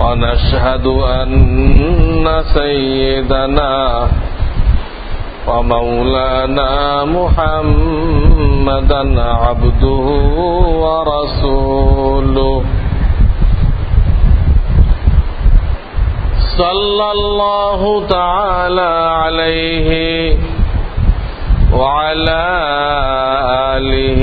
ونشهد أن سيدنا ومولانا محمدا عبده ورسوله. صلى الله تعالى عليه وعلى آله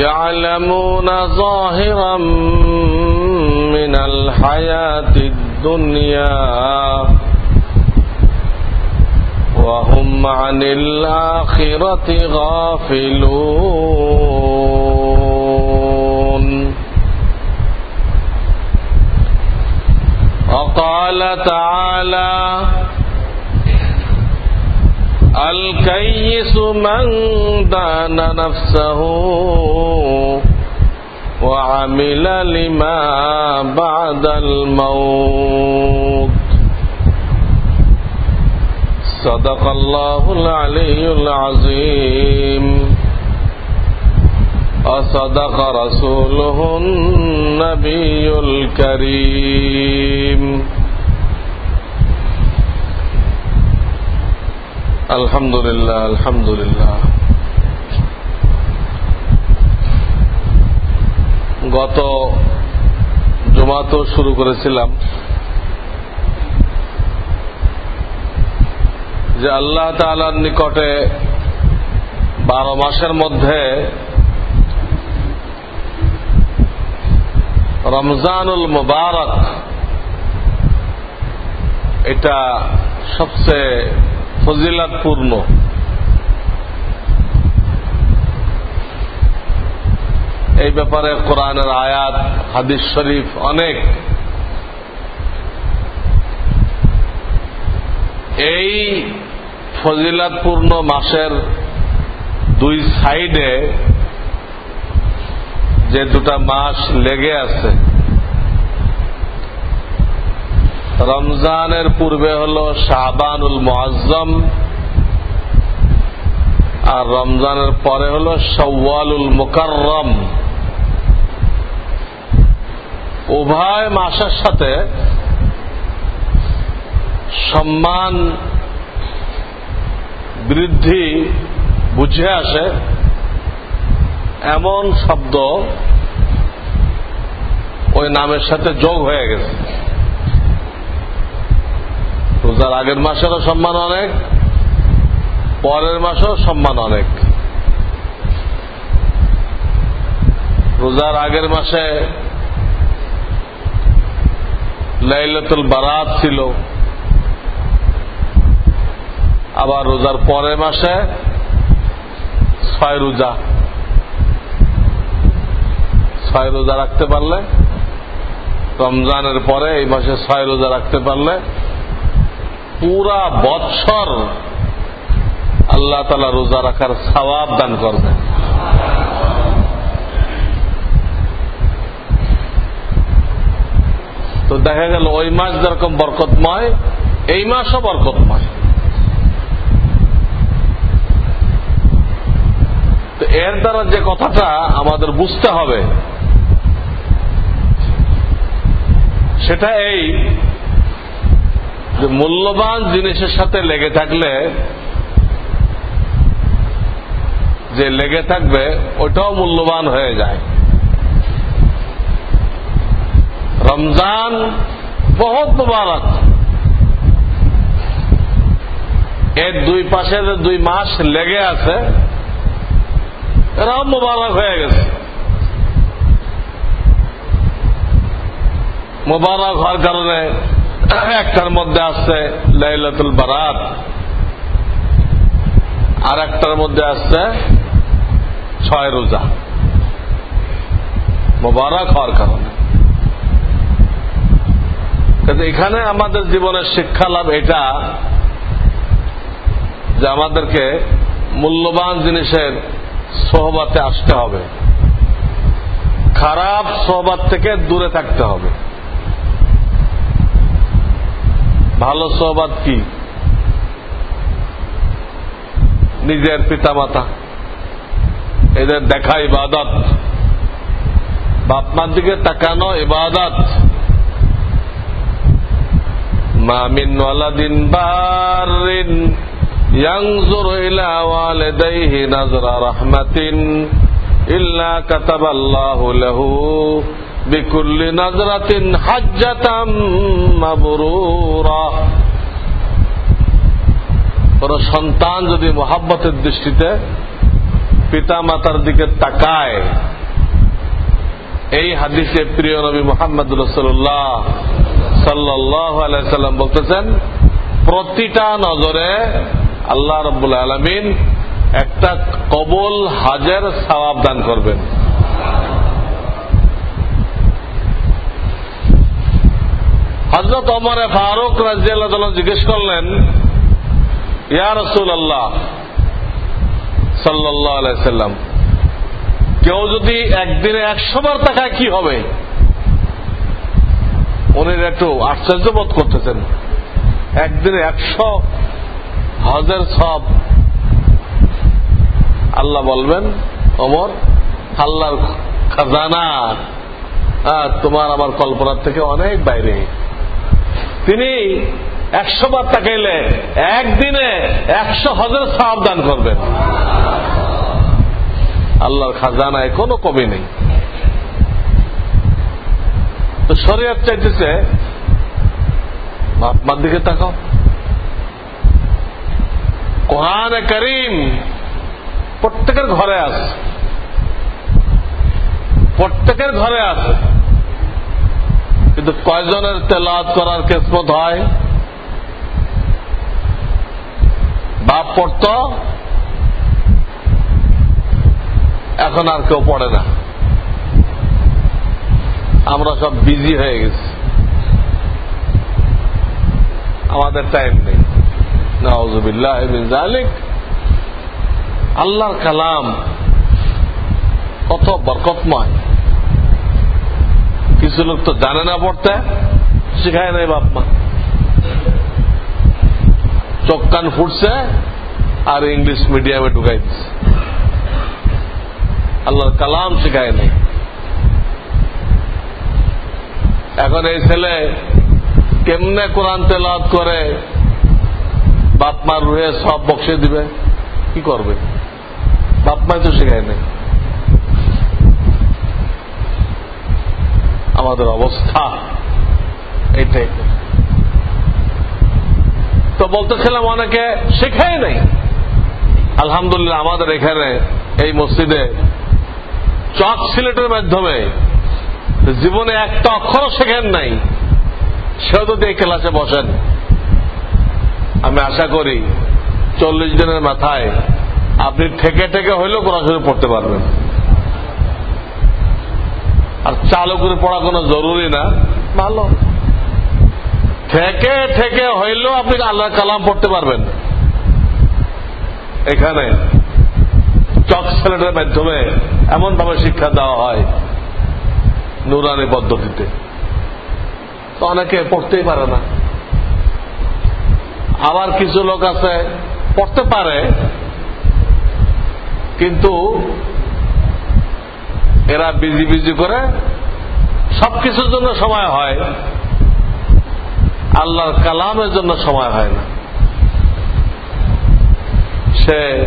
يعلمون ظاهرا من الحياة الدنيا وهم عن الآخرة غافلون. وقال تعالى الكيس من دان نفسه وعمل لما بعد الموت. صدق الله العلي العظيم. وصدق رسوله النبي الكريم. الحمد لله الحمد لله গত জমাতেও শুরু করেছিলাম যে আল্লাহ তালার নিকটে বারো মাসের মধ্যে রমজানুল মুবারক এটা সবচেয়ে ফজিলাতপূর্ণ এই ব্যাপারে কোরআনের আয়াত, হাদিস শরীফ অনেক। এই ফজিলাতপূর্ণ মাসের দুই সাইডে যে দুটা মাস লেগে আছে রমজানের পূর্বে হল শাহবানুল মোয়াজ্জম আর রমজানের পরে হল সওয়ালুল মুকাররম। উভয় মাসের সাথে সম্মান বৃদ্ধি বুঝে আসে, এমন শব্দ ওই নামের সাথে যোগ হয়ে গেছে। রোজার আগের মাসেরও সম্মান অনেক, পরের মাসেও সম্মান অনেক। রোজার আগের মাসে লাইলাতুল বারাত ছিল। আবার রোজার পরের মাসে ছয় রোজা। ছয় রোজা রাখতে পারলে, রমজানের পরে এই মাসে ছয় রোজা রাখতে পারলে পুরা বৎসর আল্লাহ তালা রোজা রাখার সবাব দান করবে তো দেখা গেল ওই মাস যেরকম বরকতময়, এই মাসও বরকতময়। তো এর দ্বারা যে কথাটা আমাদের বুঝতে হবে, সেটা এই যে মূল্যবান জিনিসের সাথে লেগে থাকলে, যে লেগে থাকবে, ওটাও মূল্যবান হয়ে যায়। রমজান বহুত মুবারক। এর দুই পাশে যে দুই মাস লেগে আছে, এরাও মুবারক হয়ে গেছে। মুবারক হওয়ার কারণে একটার মধ্যে আসছে লাইলাতুল বারাত, আর একটার মধ্যে আসছে ছয় রোজা। মোবারক হওয়ার কারণে। এখানে আমাদের জীবনের শিক্ষা লাভ এটা যে আমাদেরকে মূল্যবান জিনিসের সোহবাতে আসতে হবে। খারাপ সোহবাত থেকে দূরে থাকতে হবে। ভালো সোহবাত কি নিজের পিতা মাতা এদের দেখা ইবাদত বাপমার দিকে তাকানো ইবাদত মামিন ওয়ালাদিন বারিন ينظر إلى والديه نظر رحمة إلا كتب الله له بكل نظرة حجة مبرورة কোন সন্তান যদি মোহাব্বতের দৃষ্টিতে পিতা মাতার দিকে তাকায় এই হাদিসে প্রিয় নবী মোহাম্মদ রসুল্লাহ সাল্লাহ আলাইসাল্লাম বলতেছেন প্রতিটা নজরে আল্লাহ রব্বুল আলমিন একটা কবল হাজার সবাব দান করবেন হজরত অমরে ফারুক রাজিয়াল্লাহ জিজ্ঞেস করলেন, ইয়া রসুল আল্লাহ সাল্লাহ আলাইসাল্লাম কেউ যদি একদিনে একশো বার টাকায় কি হবে? উনি একটু আশ্চর্য বোধ করতেছেন। একদিনে একশো হজের সব। আল্লাহ বলবেন অমর আল্লাহর খাজানা। তোমার আমার কল্পনার থেকে অনেক বাইরে। তিনি একশো বার তাকাইলে একদিনে একশো হজের সাহাব দান করবেন। আল্লাহর খাজানায় কোনো কমি নেই। তো শরীয়ত চাইতেছে, বাপমার দিকে তাকাও। কোরআন করিম প্রত্যেকের ঘরে আছে। প্রত্যেকের ঘরে আছে। কিন্তু কয়জনের তেলাত করার কেসমত হয়? বাপ পড়ত, এখন আর কেউ পড়ে না। আমরা সব বিজি হয়ে গেছি। আমাদের টাইম নেই। নওয়াজুবিল্লাহ জালিক আল্লাহর কালাম কত বরকতময়। কিছু লোক তো জানে না পড়তে, শিখায় নাই বাপ মা। চোখ ফুটছে আর ইংলিশ মিডিয়ামে ঢুকাই দিচ্ছে আল্লাহর কালাম শিখায় নেই। এখন এই ছেলে কেমনে কোরআন তেলাত করে, বাপ মার রুহে সব বক্সে দিবে, কি করবে? বাপ মাই তো শেখায় নেই। আমাদের অবস্থা এটাই। তো বলতেছিলাম অনেকে শেখাই নাই। আলহামদুলিল্লাহ আমাদের এখানে এই মসজিদে চক সিলেটের মাধ্যমে জীবনে একটা অক্ষর শেখেন নাই। সেও যদি এই ক্লাসে বসেন, আমি আশা করি চল্লিশ দিনের মাথায় আপনি ঠেকে ঠেকে হইলেও কোরআন পড়তে পারবেন। আর চালু করে পড়া কোনো জরুরি না। ভালো। ঠেকে ঠেকে হইলেও আপনি আল্লাহ কালাম পড়তে পারবেন। এখানে চক সেলেটের মাধ্যমে এমন ভাবে শিক্ষা দেওয়া হয় নুরানি পদ্ধতিতে। তো অনেকে পড়তেই পারে না। আবার কিছু লোক আছে পড়তে পারে কিন্তু এরা বিজি বিজি করে সবকিছুর জন্য সময় হয়। আল্লাহর কালামের জন্য সময় হয় না। সে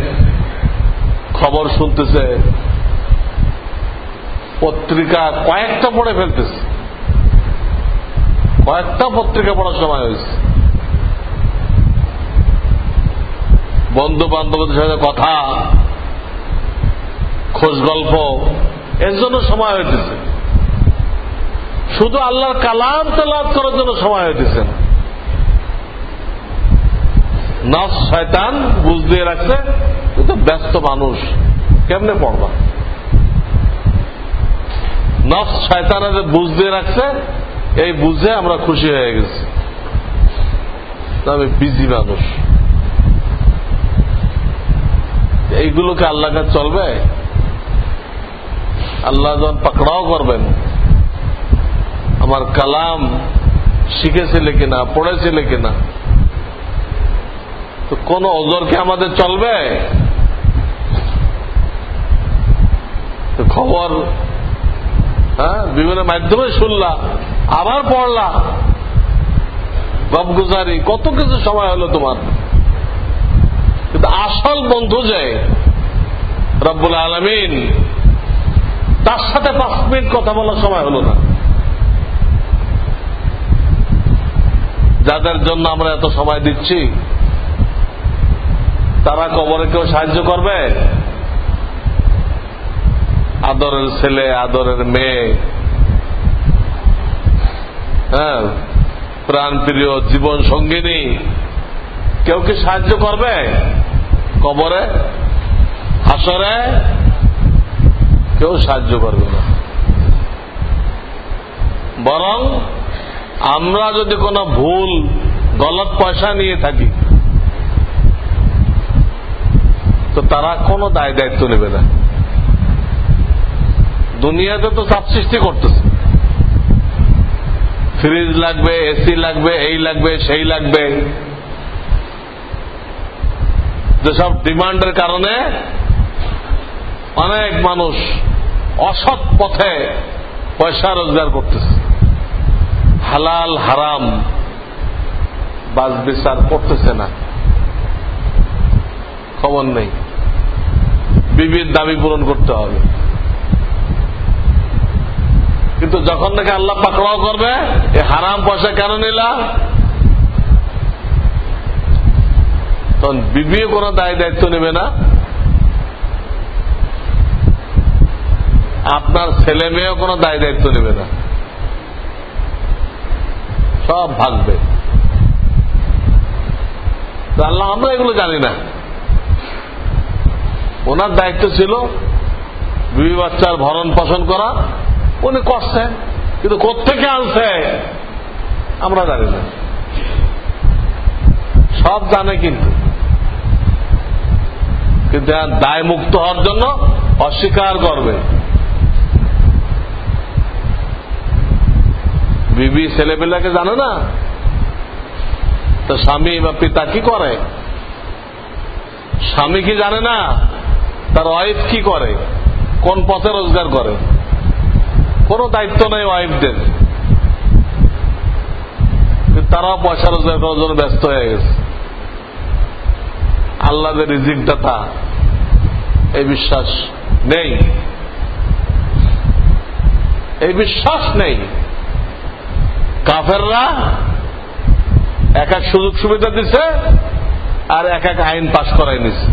খবর শুনতেছে, পত্রিকা কয়েকটা পড়ে ফেলতেছে। কয়েকটা পত্রিকা পড়ার সময় হয়েছে। বন্ধু বান্ধবদের সাথে কথা খোঁজ গল্প এর জন্য সময় হইতেছে। শুধু আল্লাহর কালাম তেলাদ করার জন্য সময় হইতেছে না। নফ শয়তান বুঝ দিয়ে রাখছে কিন্তু ব্যস্ত মানুষ, কেমনে পড়বা? নফ বুঝ দিয়ে রাখছে, এই বুঝে আমরা খুশি হয়ে গেছি। আমি বিজি মানুষ। এইগুলোকে আল্লাহ চলবে? আল্লাহ যখন পাকড়াও করবেন, আমার কালাম শিখেছিলে কিনা, পড়েছিলে কিনা? তো কোন ওজোর কি আমাদের চলবে? খবর হ্যাঁ বিভিন্ন মাধ্যমে শুনলা আবার পড়লা গপগুজারি কত কিছু সময় হলো তোমার? কিন্তু আসল বন্ধু যে? রব্বুল আলমিন তার সাথে পাঁচ মিনিট কথা বলার সময় হলো না। যাদের জন্য আমরা এত সময় দিচ্ছি, তারা কবরে কেউ সাহায্য করবে? আদরের ছেলে, আদরের মেয়ে হ্যাঁ প্রাণ প্রিয় জীবন সঙ্গিনী, কেউ কি সাহায্য করবে? কবরে? হাসরে? কেউ সাহায্য করবে না। বরং আমরা যদি কোনো ভুল, গলত পয়সা নিয়ে থাকি, তো তারা কোনো দায় দায়িত্ব নেবে না। দুনিয়াতে তো চাপ সৃষ্টি করতেছে। ফ্রিজ লাগবে, এসি লাগবে, এই লাগবে, সেই লাগবে। যেসব ডিমান্ডের কারণে অনেক মানুষ অসৎ পথে পয়সা রোজগার করতেছে। হালাল, হারাম বাজ করতেছে না। খবর নেই। বিবির দাবি পূরণ করতে হবে। কিন্তু যখন নাকি আল্লাহ পাকড়াও করবে, এ হারাম পয়সা কেন নিলা? তখন বিবিও কোনো দায় দায়িত্ব নেবে না। আপনার ছেলে মেয়েও কোনো দায় দায়িত্ব নেবে না। সব ভাগবে আল্লাহ, আমরা এগুলো জানি না। ওনার দায়িত্ব ছিল বিবি বাচ্চার ভরণ পোষণ করা। উনি করছে কিন্তু কোথেকে আনছে, আমরা জানি না। সব জানে কিন্তু। কিন্তু দায় মুক্ত হওয়ার জন্য অস্বীকার করবে। বিবি ছেলেপেলাকে জানে না? তো স্বামী বা পিতা কি করে? স্বামী কি জানে না? তার ওয়াইফ কি করে? কোন পথে রোজগার করে? কোনো দায়িত্ব নেই ওয়াইফদের। তারাও পয়সা রোজগার করার জন্য ব্যস্ত হয়ে গেছে। আল্লাহদের রিজিক দাতা এই বিশ্বাস নেই। এই বিশ্বাস নেই। কাফেররা এক এক সুযোগ সুবিধা দিছে আর এক এক আইন পাশ করাই নিছে।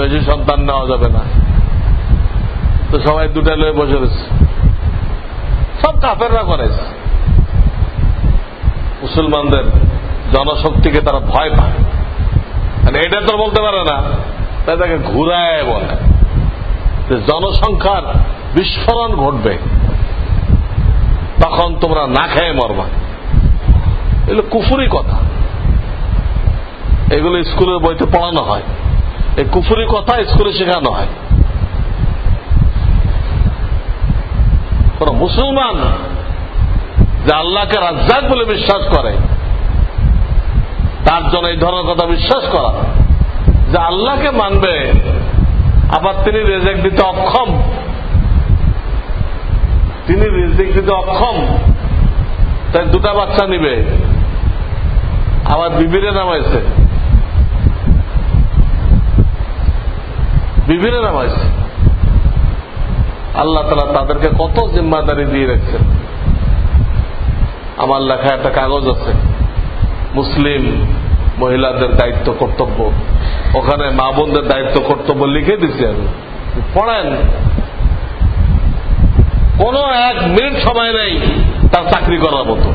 বেশি সন্তান নেওয়া যাবে না। তো সবাই দুটা লয়ে বসে রয়েছে। সব কাফেররা করেছে। মুসলমানদের জনশক্তিকে তারা ভয় পায়। মানে এটা তো বলতে পারে না তাই তাকে ঘুরায় বলে। জনসংখ্যার বিস্ফোরণ ঘটবে। তখন তোমরা না খেয়ে মরবা। এগুলো কুফুরি কথা। এগুলো স্কুলের বইতে পড়ানো হয়। এই কুফুরি কথা স্কুলে শেখানো হয়। কোন মুসলমান যে আল্লাহকে রাজ্জাক বলে বিশ্বাস করে, তার জন্য এই ধরনের কথা বিশ্বাস করা। যে আল্লাহকে মানবে, আবার তিনি রেজেক দিতে অক্ষম। তিনি রেজেক দিতে অক্ষম তাই দুটা বাচ্চা নিবে। আবার বিবিরে নামাইছে। বিবিরে নামাইছে। আল্লাহ তালা তাদেরকে কত জিম্মাদারি দিয়ে রেখেছেন। আমার লেখা একটা কাগজ আছে। মুসলিম মহিলাদের দায়িত্ব কর্তব্য। ওখানে মা বোনদের দায়িত্ব কর্তব্য লিখে দিচ্ছি আমি। পড়েন। কোন এক মিনিট সময় নেই তার চাকরি করার মতো।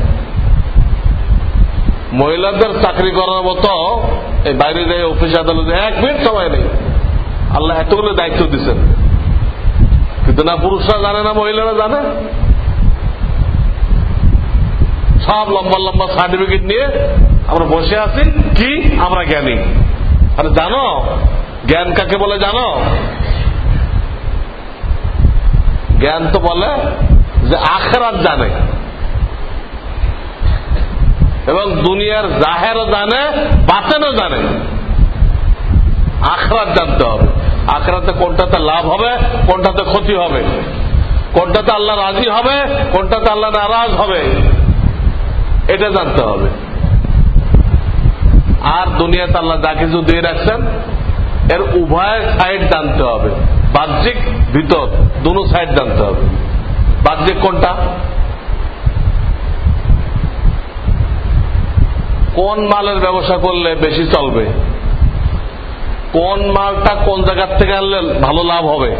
মহিলাদের চাকরি করার মতো এই বাইরে যায় অফিস আদালতে এক মিনিট সময় নেই। আল্লাহ এতগুলো দায়িত্ব দিচ্ছেন কিন্তু না পুরুষরা জানে, না মহিলারা জানে। সব লম্বা লম্বা সার্টিফিকেট নিয়ে আমরা বসে আছি, কি? আমরা জ্ঞানী। আরে জানো, জ্ঞান কাকে বলে জানো? জ্ঞান তো বলে যে আখরাত জানে। এবং দুনিয়ার জাহেরও জানে, বাতেনও জানে। আখরাত জানতে হবে। আখরাতে কোনটাতে লাভ হবে, কোনটাতে ক্ষতি হবে? কোনটাতে আল্লাহ রাজি হবে, কোনটাতে আল্লাহ নারাজ হবে? এটা জানতে হবে। আর দুনিয়াতে আল্লাহ যা কিছু দিয়ে রাখছেন, এর উভয় সাইড জানতে হবে। বাহ্যিক ভিতর, দুনো সাইড জানতে হবে। বাহ্যিক কোনটা? কোন মালের ব্যবসা করলে বেশি চলবে? কোন মালটা কোন জায়গার থেকে আনলে ভালো লাভ হবে?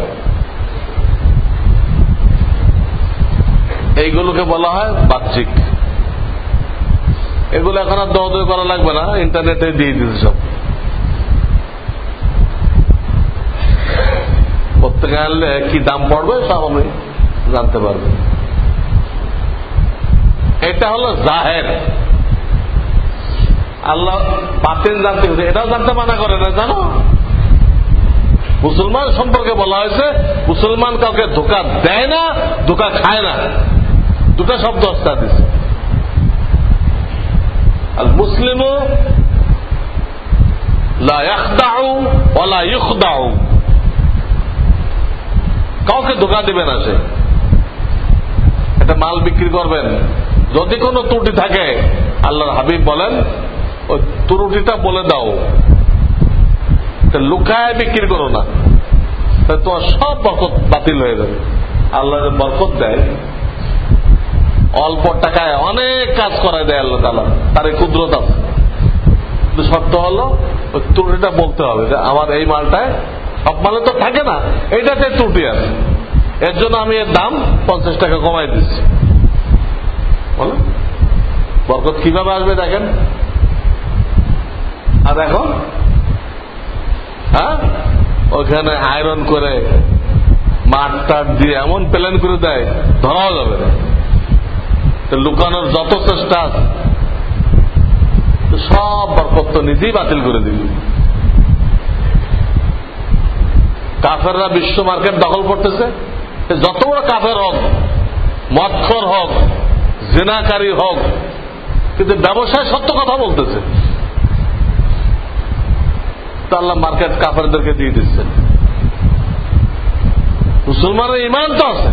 এইগুলোকে বলা হয় বাহ্যিক। এগুলো এখন আর দৌড় করা লাগবে না ইন্টারনেটে দিয়ে দিতে সব। প্রত্যেকে আনলে কি দাম পড়বে সব আমি জানতে পারবে। এটা হলো জাহের। আল্লাহ বাতিল জানতে হচ্ছে এটাও জানতে মানা করে না, জানো? মুসলমান সম্পর্কে বলা হয়েছে, মুসলমান কাউকে ধোকা দেয় না, ধোকা খায় না। দুটা শব্দ অস্তা দিচ্ছে আর মুসলিমও কাউকে ধোকা দিবে না সে। একটা মাল বিক্রি করবেন। যদি কোনো ত্রুটি থাকে, আল্লাহর হাবিব বলেন, ওই ত্রুটিটা বলে দাও। লুকায় বিক্রি করো না। তোমার সব বরকত বাতিল হয়ে যাবে। আল্লাহ বরকত দেয়, অল্প টাকায় অনেক কাজ করায় দেয় আল্লাহ তালা তার এই ক্ষুদ্রতা শর্ত হলো ত্রুটিটা বলতে হবে যে আমার এই মালটায় মালে তো থাকে না। এইটাতে ত্রুটি আছে। এর জন্য আমি এর দাম পঞ্চাশ টাকা কমাই দিচ্ছি। বলো। বরকত কীভাবে আসবে দেখেন। আর এখন? হ্যাঁ? ওখানে আয়রন করে মাঠ টাট দিয়ে এমন প্ল্যান করে দেয়, ধরাও যাবে না। লুকানোর যত চেষ্টা সব বরকত নিজেই বাতিল করে দিল কাফেররা বিশ্ব মার্কেট দখল করতেছে। যত বড় কাফের হোক মৎখর হোক, জেনাকারী হোক, কিন্তু ব্যবসায় সত্য কথা বলতেছে। আল্লাহ মার্কেট কাফেরদেরকে দিয়ে দিচ্ছেন মুসলমানের ইমান তো আছে।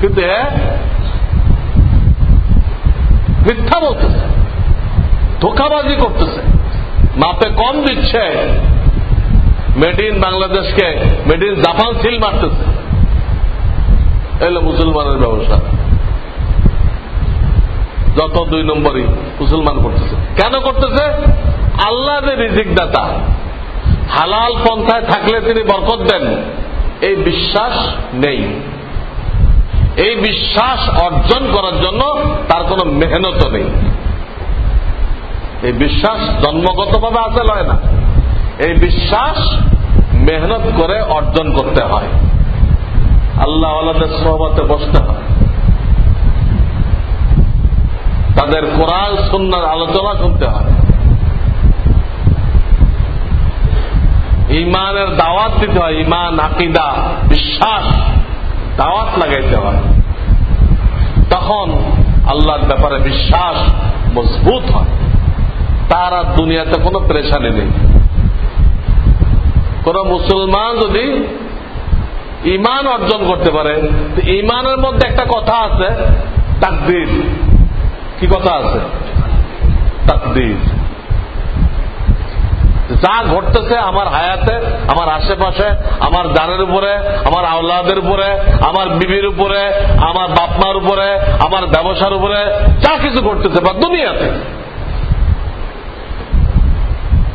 কিন্তু মিথ্যা বলতেছে, ধোকাবাজি করতেছে। মাপে কম দিচ্ছে। মেড ইন বাংলাদেশকে মেড ইন জাপান সিল মারতেছে। এলো মুসলমানের ব্যবসা। যত দুই নম্বরই মুসলমান করতেছে। কেন করতেছে? আল্লাহ যে রিজিক দাতা, হালাল পন্থায় থাকলে তিনি বরকত দেন, এই বিশ্বাস নেই। এই বিশ্বাস অর্জন করার জন্য তার কোন মেহনত নেই। এই বিশ্বাস জন্মগতভাবে আসে লয় না। এই বিশ্বাস মেহনত করে অর্জন করতে হয়। আল্লাহ আল্লাহদের সহবতে বসতে হয়। তাদের কোরআন, সুন্নার আলোচনা শুনতে হয়। ইমানের দাওয়াত দিতে হয়। ইমান আকিদা, বিশ্বাস, দাওয়াত লাগাইতে হয়। তখন আল্লাহর ব্যাপারে বিশ্বাস মজবুত হয়। তার দুনিয়াতে কোনো প্রেশানি নেই। কোন মুসলমান যদি ইমান অর্জন করতে পারে ইমানের মধ্যে একটা কথা আছে, তাকদির। কি কথা আছে? তাকদির। যা ঘটতেছে আমার হায়াতে, আমার আশেপাশে, আমার জানের উপরে, আমার আওলাদের উপরে, আমার বিবির উপরে, আমার বাপমার উপরে, আমার ব্যবসার উপরে, যা কিছু ঘটতেছে বা দুনিয়াতে।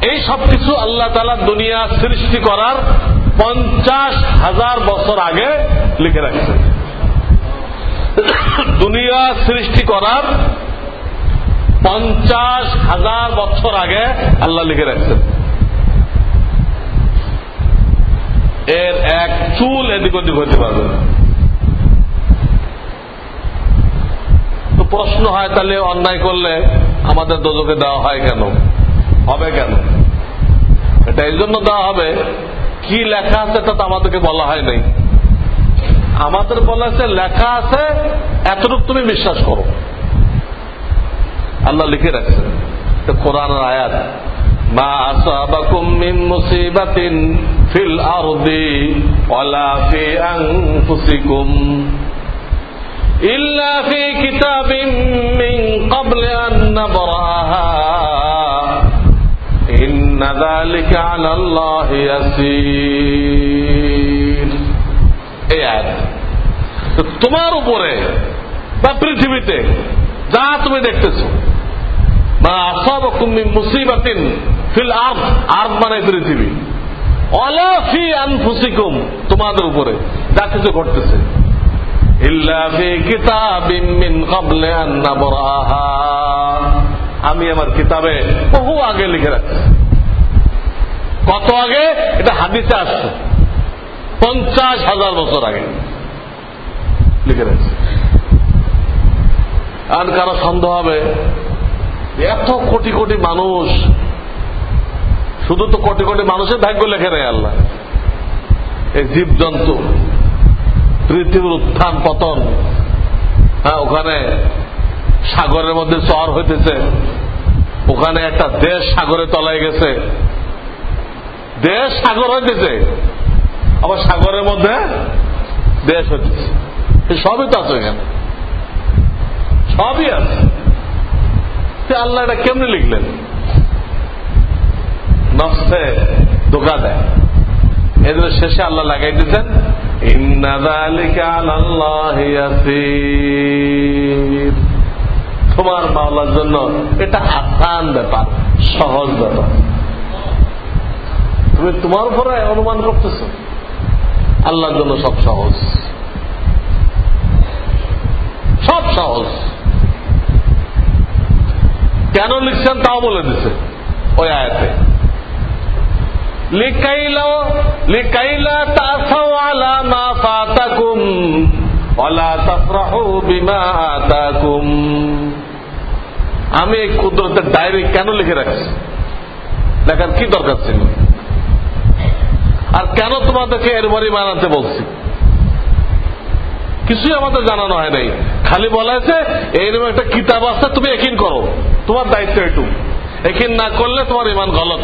এই সব কিছু আল্লাহ তালা দুনিয়া সৃষ্টি করার পঞ্চাশ হাজার বছর আগে লিখে রাখছে দুনিয়া সৃষ্টি করার পঞ্চাশ হাজার বছর আগে আল্লাহ লিখে রাখছেন। এর এক চুল এদিক ওদিক হতে পারবে তো প্রশ্ন হয়, তাহলে অন্যায় করলে আমাদের দোজকে দেওয়া হয় কেন? হবে কেন? এটা এই জন্য দেওয়া হবে, কি লেখা আছে তা তো আমাদেরকে বলা হয় নাই। আমাদের বলা আছে, লেখা আছে, এতটুকু তুমি বিশ্বাস করো। আল্লাহ লিখে রাখছে কোরআন আয়াত। মা আসাবাকুম মিন মুসিবাতিন ফিল আরদি ওয়ালা ফি আনফুসিকুম ইল্লা ফি কিতাবিম মিন ক্বাবলি আন আল্লাহি ইয়াসীর এই আয়াত। তোমার উপরে বা পৃথিবীতে যা তুমি দেখতেছো, মা আসাব কুম্মি মুসিবাতিন ফিল আর্থ আর্থ মানে পৃথিবী। অলাফি আনফুসিকুম, তোমাদের উপরে যা কিছু ঘটতেছে। আমি আমার কিতাবে বহু আগে লিখে রাখছি। কত আগে? এটা হাদিসে আসছে। পঞ্চাশ হাজার বছর আগে। লিখে রাখছি। আর কারও সন্দেহ হবে? এত কোটি কোটি মানুষ। শুধু তো কোটি কোটি মানুষের ভাগ্য লেখে নেয় আল্লাহ। এই জীব জন্তু পৃথিবীর উত্থান, পতন। হ্যাঁ ওখানে সাগরের মধ্যে চর হইতেছে। ওখানে একটা দেশ সাগরে তলায় গেছে। দেশ সাগর হইতেছে। আবার সাগরের মধ্যে দেশ হইতেছে। সবই তো আছে এখানে সবই আছে। আল্লাহ এটা কেমনি লিখলেন? নফসে ধোকা দেয়। এদের শেষে আল্লাহ লাগাই দিতেন তোমার মাওলার জন্য এটা আসান ব্যাপার, সহজ ব্যাপার। তুমি তোমার উপরে অনুমান করতেছ। আল্লাহর জন্য সব সহজ। সব সহজ। কেন লিখছেন তাও বলে দিছে ওই আয়াতে। আমি এই কুদরতের ডায়েরি কেন লিখে রাখছি? লেখার কি দরকার ছিল? আর কেন তোমাদেরকে এরবারই বানাতে বলছি? কিছুই আমাদের জানানো হয় নাই। খালি বলা হয়েছে এইরকম একটা কিতাব আছে, তুমি একিন করো। তোমার দায়িত্ব একটু একিন না করলে তোমার ইমান গলত।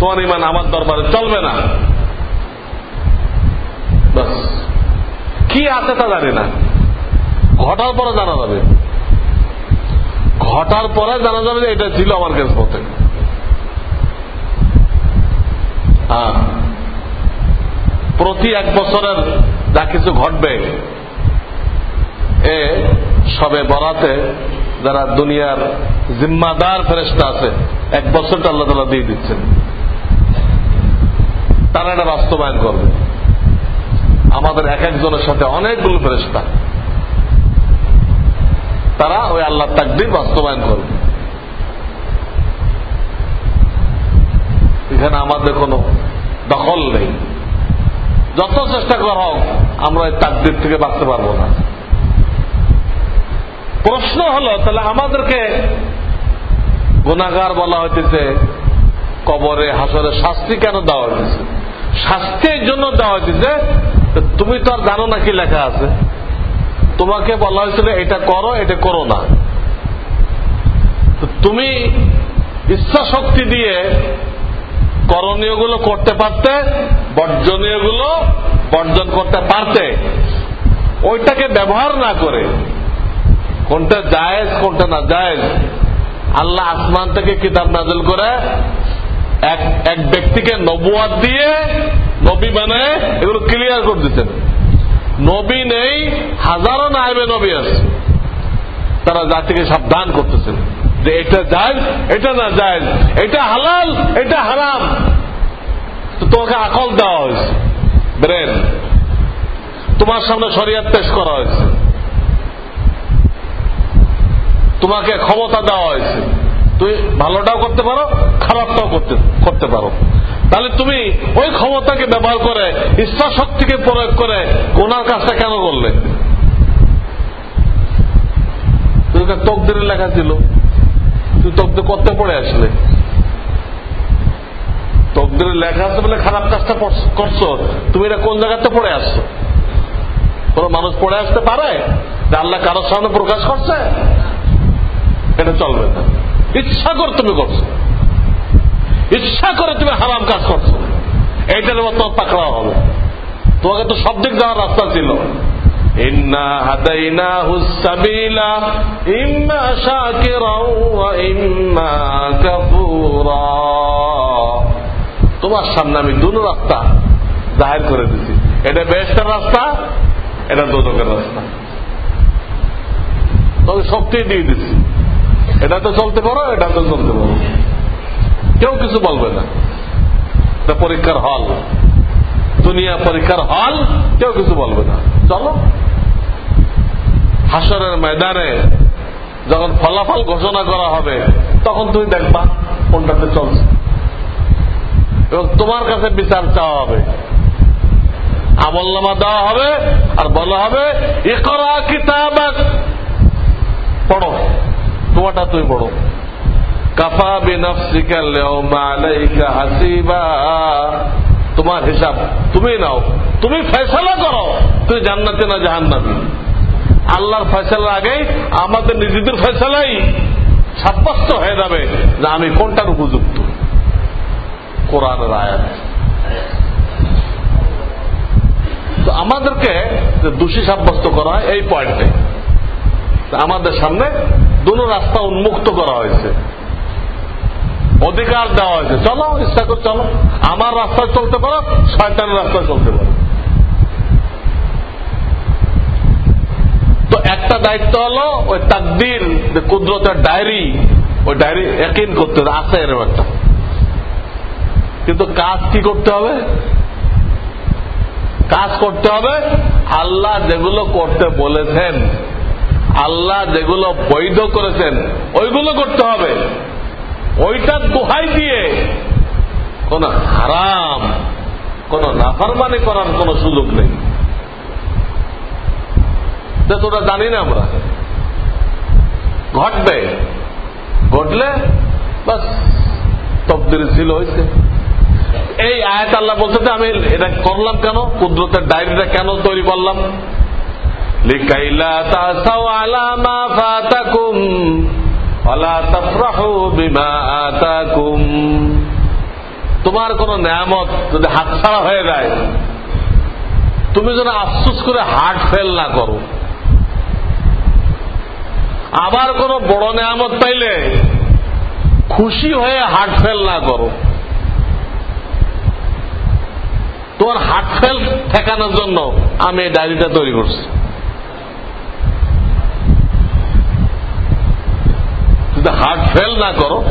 তোমার ইমান আমার দরবারে চলবে না। কি আছে তা জানি না। ঘটার পরে জানা যাবে। ঘটার পরে জানা যাবে যে এটা ছিল আমার পথে। হ্যাঁ। প্রতি এক বছরের যা কিছু ঘটবে, এ সবে বরাতে যারা দুনিয়ার জিম্মাদার ফেরেস্তা আছে, এক বছরটা আল্লাহ তালা দিয়ে দিচ্ছেন। তারা এটা বাস্তবায়ন করবে। আমাদের এক একজনের সাথে অনেকগুলো ফেরেস্তা তারা ওই আল্লাহ তাকদির বাস্তবায়ন করবে। এখানে আমাদের কোনো দখল নেই। যত চেষ্টা করা হোক, আমরা এই তাকদির থেকে বাঁচতে পারব না। প্রশ্ন হলো, তাহলে আমাদেরকে গুণাগার বলা হইতেছে, কবরে হাসরে শাস্তি কেন দেওয়া হইতেছে? শাস্তির জন্য দেওয়া হইতেছে তুমি তো আর জানো না কি লেখা আছে। তোমাকে বলা হয়েছিল এটা করো এটা করো না। তুমি ইচ্ছা শক্তি দিয়ে করণীয়গুলো করতে পারতে, বর্জনীয়গুলো বর্জন করতে পারতে। ওইটাকে ব্যবহার না করে, কোনটা জায়েজ, কোনটা না জায়েজ, আল্লাহ আসমান থেকে কিতাব নাজল করে এক এক ব্যক্তিকে নবুয়াদ দিয়ে নবী মানে এগুলো ক্লিয়ার করে দিচ্ছেন নবী নেই, হাজারো নাইবে নবী আছে, তারা জাতিকে সাবধান করতেছেন। যে এটা যায় এটা না যায় এটা হালাল, এটা হারাম। তো তোমাকে আকল দেওয়া হয়েছে। ব্রেন, তোমার সামনে শরিয়াত পেশ করা হয়েছে। তোমাকে ক্ষমতা দেওয়া হয়েছে। তুমি ভালোটাও করতে পারো, খারাপটাও করতে পারো। তাহলে তুমি ওই ক্ষমতাকে ব্যবহার করে ইচ্ছা শক্তিকে প্রয়োগ করে কোনার কাজটা কেন করলে? তকদের লেখা ছিল। তুই তকদের করতে পড়ে আসলে। তকদের লেখা আছে বলে খারাপ কাজটা করছ তুমি এটা কোন জায়গাতে পড়ে আসছো? কোন মানুষ পড়ে আসতে পারে? আল্লাহ কারোর সামনে প্রকাশ করছে? এটা চলবে না। ইচ্ছা করে তুমি করছ। ইচ্ছা করে তুমি হারাম কাজ করছ। এইটার মতো পাকড়া হবে। তোমাকে তো সব দিক যাওয়ার রাস্তা ছিল। ইন্না হাদাইনা হুসাবিলা ইম্মা শাকিরা ওয়া ইম্মা কাফুরা। তোমার সামনে আমি দুটো রাস্তা জাহির করে দিছি। এটা বেস্টের রাস্তা, এটা দোদকের রাস্তা। তবে শক্তি দিয়ে দিচ্ছি এটা তো চলতে পারো, এটা তো চলতে পারো। কেউ কিছু বলবে না। পরীক্ষার হল। দুনিয়া পরীক্ষার হল, কেউ কিছু বলবে না। চলো। হাসরের ময়দানে যখন ফলাফল ঘোষণা করা হবে, তখন তুমি দেখবা কোনটাতে চলছে। এবং তোমার কাছে বিচার চাওয়া হবে। আমল নামা দেওয়া হবে আর বলা হবে একরা কিতাব পড়ো। তোমারটা তুই পড়ো। কাফা বিনফসিকা হাসিবা। তোমার হিসাব তুমি নাও। তুমি ফেসলা করো। তুমি জান্নাতে না জাহান্নাবি আল্লাহর ফয়সালার আগে আমাদের নিজেদের ফয়সালাই সাব্যস্ত হয়ে যাবে যে আমি কোনটার উপযুক্ত? কোরআনের আয়াত। তো আমাদেরকে দোষী সাব্যস্ত করা হয়, এই পয়েন্টে আমাদের সামনে দুটো রাস্তা উন্মুক্ত করা হয়েছে। অধিকার দেওয়া হয়েছে। চলো, ইচ্ছা করে চলো। আমার রাস্তায় চলতে পারো, শয়তানের রাস্তায় চলতে পারো। একটা দায়িত্ব হলো ওই তাকদির, যে কুদরতের ডায়েরি, ওই ডায়েরি একিন করতে হবে, আছে এরকম একটা। কিন্তু কাজ কি করতে হবে? কাজ করতে হবে, আল্লাহ যেগুলো করতে বলেছেন, আল্লাহ যেগুলো বৈধ করেছেন, ওইগুলো করতে হবে। ওইটা দোহাই দিয়ে কোন হারাম, কোন নাফারমানি করার কোন সুযোগ নেই। তোটা জানি না আমরা। ঘটবে। ঘটলে বাস ছিল হয়েছে এই আয়াত আল্লাহ বলতে আমি এটা করলাম কেন? কুদরতের ডায়েরিটা কেন তৈরি করলাম? বিমা তোমার কোন নিয়ামত যদি হাতছাড়া হয়ে যায়, তুমি যেন আফসুস করে হার্ট ফেল না করো। আবার কোন বড় নিয়ামত পাইলে খুশি হয়ে হার্ট ফেল না করো। তোমার হার্ট ফেল ঠেকানোর জন্য আমি এই ডায়েরিটা তৈরি করছি। হার্ট ফেল না করো,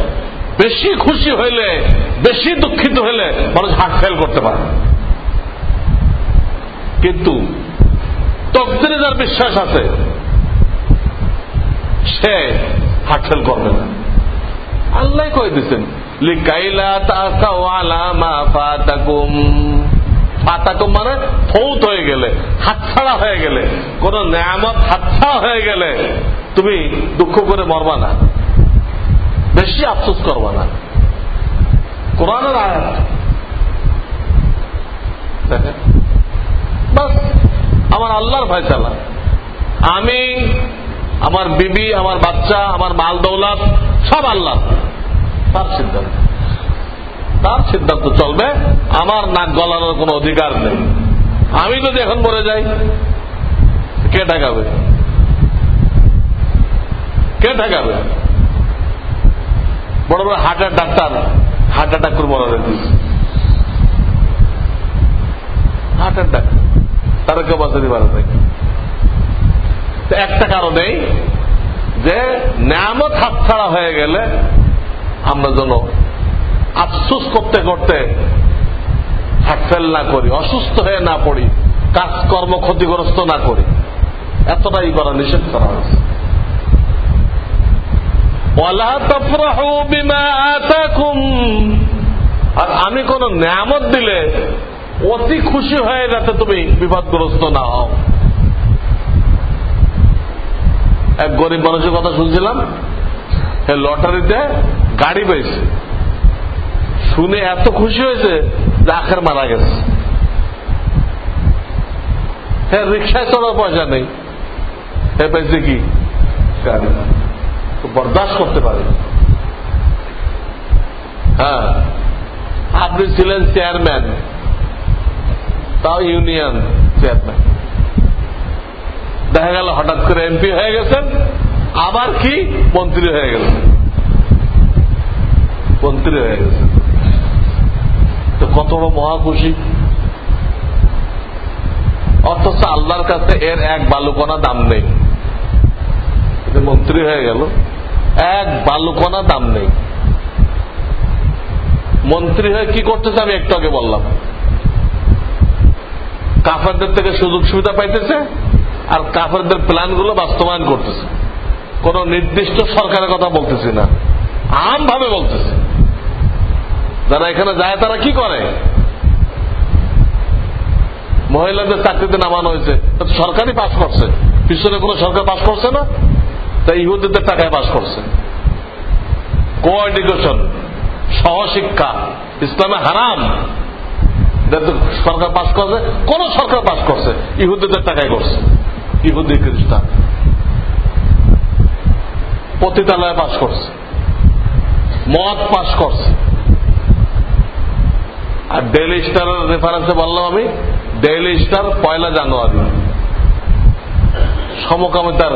বেশি খুশি হইলে, বেশি দুঃখিত হইলে মানুষ হার্ট ফেল করতে পারে। কিন্তু তকদিরে যার বিশ্বাস আছে সে হার্ট করবে না। আল্লাহ কয়ে দিচ্ছেন মানে ফৌত হয়ে গেলে, হাতছাড়া হয়ে গেলে, কোন হাতছাড়া হয়ে গেলে তুমি দুঃখ করে মরবা না, বেশি আফসোস করবা না। কোরআনের আয়াত। আমার আল্লাহর ফয়সালা। আমি আমার বিবি, আমার বাচ্চা, আমার মাল দৌলত, সব আল্লাহ। তার সিদ্ধান্ত। তার সিদ্ধান্ত চলবে, আমার নাক গলানোর কোন অধিকার নেই। আমি যদি এখন মরে যাই, কে ঠেকাবে? কে ঠেকাবে? বড় বড় হার্টের ডাক্তার হার্ট অ্যাটাক করে মরা দিয়েছে হার্ট অ্যাটাক তারা কেউ বাঁচাতে পারে নাই একটা কারণেই যে নামত হাতছাড়া হয়ে গেলে আমরা যেন আফসুস করতে করতে হাটফেল না করি, অসুস্থ হয়ে না পড়ি, কাজকর্ম ক্ষতিগ্রস্ত না করি। এতটাই করা নিষেধ করা হয়েছে। আর আমি কোন নিয়ামত দিলে অতি খুশি হয়ে যাতে তুমি বিপদগ্রস্ত না হও। এক গরিব মানুষের কথা শুনছিলাম লটারিতে গাড়ি পেয়েছে। শুনে এত খুশি হয়েছে যে আখের মারা গেছে। হ্যাঁ রিক্সায় চড়ার পয়সা নেই। হ্যাঁ পেয়েছে কি? গাড়ি। বরদাস্ত করতে পারে। হ্যাঁ। আপনি ছিলেন চেয়ারম্যান, তাও ইউনিয়ন চেয়ারম্যান। দেখা গেল হঠাৎ করে এমপি হয়ে গেছেন, আবার কি? মন্ত্রী হয়ে গেছেন মন্ত্রী হয়ে গেছেন। তো কত বড় মহা খুশি অথচ আল্লাহর কাছে এর এক বালুকণা দাম নেই। মন্ত্রী হয়ে গেল। এক বালুকণা দাম নেই। মন্ত্রী হয়ে কি করতেছে আমি একটু আগে বললাম। কাফারদের থেকে সুযোগ সুবিধা পাইতেছে? আর কাফারদের প্ল্যানগুলো বাস্তবায়ন করতেছে। কোন নির্দিষ্ট সরকারের কথা বলতেছি না। আমভাবে বলতেছে। যারা এখানে যায়, তারা কি করে? মহিলাদের চাকরিতে নামানো হয়েছে। সরকারই পাশ করছে। পিছনে কোন সরকার পাশ করছে না? তাই ইহুদিদের টাকায় পাশ করছে। কো এডুকেশন সহশিক্ষা, ইসলামে হারাম। সরকার পাশ করছে। কোন সরকার পাশ করছে, ইহুদিদের টাকায় করছে। ইহুদি খ্রিস্টান পতিতালয়ে পাশ করছে। মদ পাশ করছে। আর ডেইলি স্টারের রেফারেন্সে বললাম আমি ডেইলি স্টার পয়লা জানুয়ারি। সমকামিতার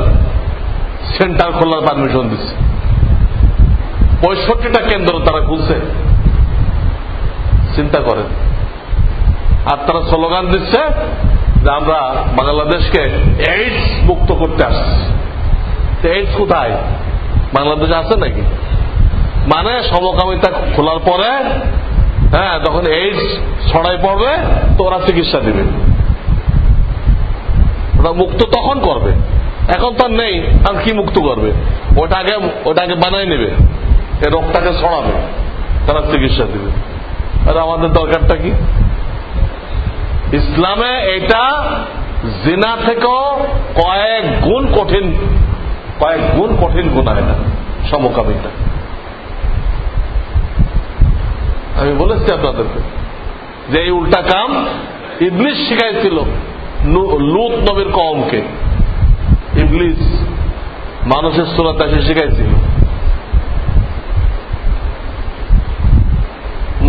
সেন্টার খোলার পারমিশন দিচ্ছে পঁয়ষট্টিটা কেন্দ্র তারা খুলছে। চিন্তা করেন। আর তারা স্লোগান দিচ্ছে যে আমরা বাংলাদেশকে এইডস মুক্ত করতে আসছি। এইডস কোথায়? বাংলাদেশে আছে নাকি? মানে সমকামিতা খোলার পরে হ্যাঁ তখন এইডস ছড়াই পড়বে, তো ওরা চিকিৎসা দিবে। ওটা মুক্ত তখন করবে। এখন তো নেই, আর কি মুক্ত করবে? ওটাকে ওটাকে বানাই নেবে। রোগটাকে ছড়াবে, তারা চিকিৎসা দিবে। আর আমাদের দরকারটা কি? ইসলামে এটা জিনা থেকেও কয়েক গুণ কঠিন, কয়েক গুণ কঠিন গুণা এটা সমকামিতা। আমি বলেছি আপনাদেরকে যে এই উল্টা কাম ইবলিশ শিখাইছিল লুত নবীর কমকে ইবলিস মানুষের সুরত এসে শিখাইছিল।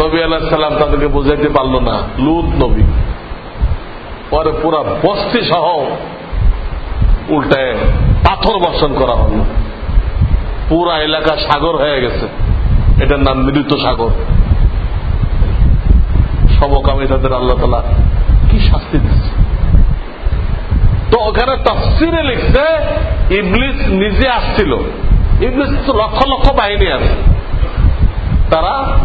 নবী আল্লাহ সাল্লাম তাদেরকে বুঝাইতে পারল না, লুত নবী। পরে পুরা বস্তি সহ উল্টায় পাথর বর্ষণ করা হল। পুরা এলাকা সাগর হয়ে গেছে। এটার নাম মৃত সাগর। সমকামী তাদের আল্লাহ তালা কি শাস্তি দিচ্ছে? তো ওখানে তফসিরে লিখছে, ইবলিস নিজে আসছিল। ইবলিস লক্ষ লক্ষ বাহিনী আছে। তারা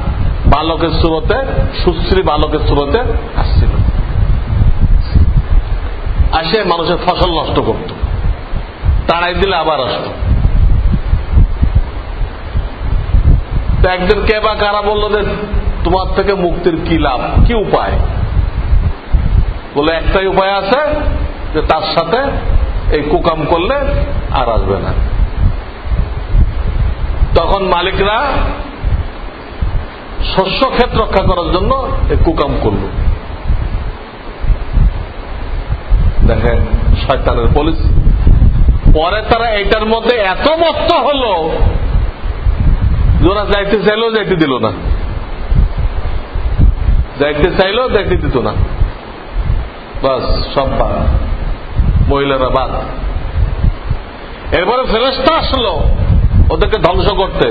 বালকের স্রোতে, সুশ্রী বালকের স্রোতে আসছিল আসে মানুষের ফসল নষ্ট করত। তাড়াই দিলে আবার আসত। একদিন কে বা কারা বলল যে, তোমার থেকে মুক্তির কি লাভ? কি উপায়? বলে, একটাই উপায় আছে যে তার সাথে এই কুকাম করলে আর আসবে না। তখন মালিকরা শস্য ক্ষেত রক্ষা করার জন্য এই কুকাম করল। দেখেন শয়তানের পলিসি। পরে তারা এটার মধ্যে এত মস্ত হল ওরা যাইতে চাইলেও যাইতে দিল না। যাইতে চাইলেও যাইতে দিত না। বাস, সব বাদ। মহিলারা বাদ। এরপরে ফেরস্তা আসলো, ওদেরকে ধ্বংস করতে।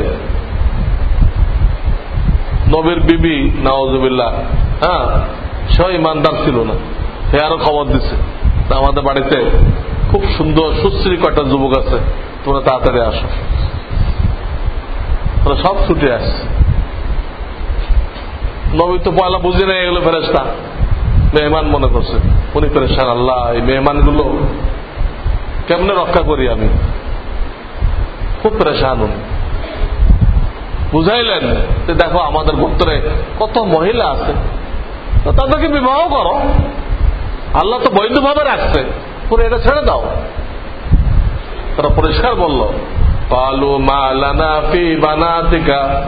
নবীর বিবি নওয়াজুবিল্লাহ হ্যাঁ সে ইমানদার ছিল না। সে আরও খবর দিছে। আমাদের বাড়িতে খুব সুন্দর, সুশ্রী কয়টা যুবক আছে। তোমরা তাড়াতাড়ি আসো। ওরা সব ছুটে আসছে। নবী তো পয়লা বুঝে নেই এগুলো ফেরেস্তা মেহমান মনে করছে। উনি ফেরেস্তান আল্লাহ, এই মেহমানগুলো কেমনে রক্ষা করি আমি? খুব পরেশান উনি। বুঝাইলেন যে দেখো আমাদের গোত্রে কত মহিলা আছে। তাদেরকে বিবাহ করো। আল্লাহ তো বৈধভাবে রাখছে পুরো এটা ছেড়ে দাও। তারা পরিষ্কার বলল পালু মালানা ফি বানাতিকা।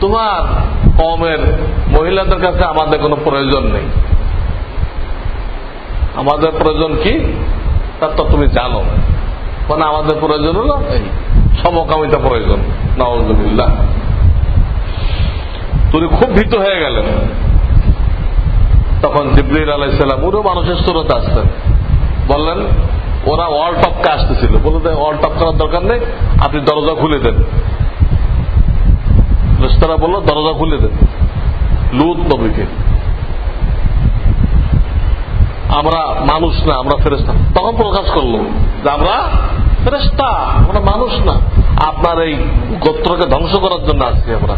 তোমার কমের মহিলাদের কাছে আমাদের কোনো প্রয়োজন নেই। আমাদের প্রয়োজন কি? তার তো তুমি জানো। মানে আমাদের প্রয়োজন হলো সমকামিতা প্রয়োজন। নওয়াজুবিল্লাহ তুমি খুব ভীত হয়ে গেলেন তখন জিব্রিল আলাইসাল্লাম ওরও মানুষের সুরত আসতেন বললেন, ওরা ওয়াল টপকে আসতেছিল? বলতে ওয়াল টপ করার দরকার নেই, আপনি দরজা খুলে দেন। রেস্তারা বলল, দরজা খুলে দেন। লুত নবীকে। আমরা মানুষ না, আমরা ফেরেস্তা তখন প্রকাশ করল যে, আমরা ফেরেস্তা আমরা মানুষ না। আপনার এই গোত্রকে ধ্বংস করার জন্য আসছি আমরা।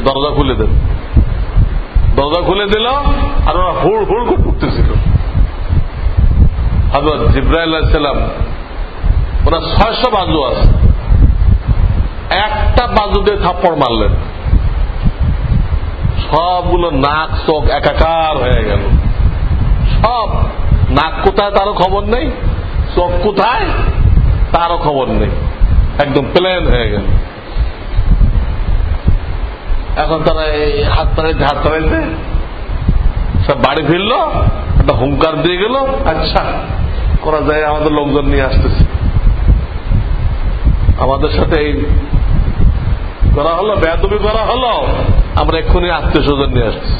দরজা খুলে দেন। দরজা খুলে দিল আর ওরা হুড় হুড় করে উঠতেছিল। হজরত জিব্রাহিম ওনার ছয়শো বাজু আছে। একটা বাজু দিয়ে থাপ্পড় মারলেন। সবগুলো নাক চোখ একাকার হয়ে গেল। সব নাক কোথায় তারও খবর নেই, চোখ কোথায় তারও খবর নেই। একদম প্লেন হয়ে গেল। এখন তারা এই হাত তাড়াইতে হাত তাড়াইতে সব বাড়ি ফিরল, একটা হুঙ্কার দিয়ে গেল আচ্ছা করা যায়, আমাদের লোকজন নিয়ে আসতেছে। আমাদের সাথে এই করা হলো বেদবি করা হলো, আমরা এক্ষুনি আত্মীয় স্বজন নিয়ে আসছি।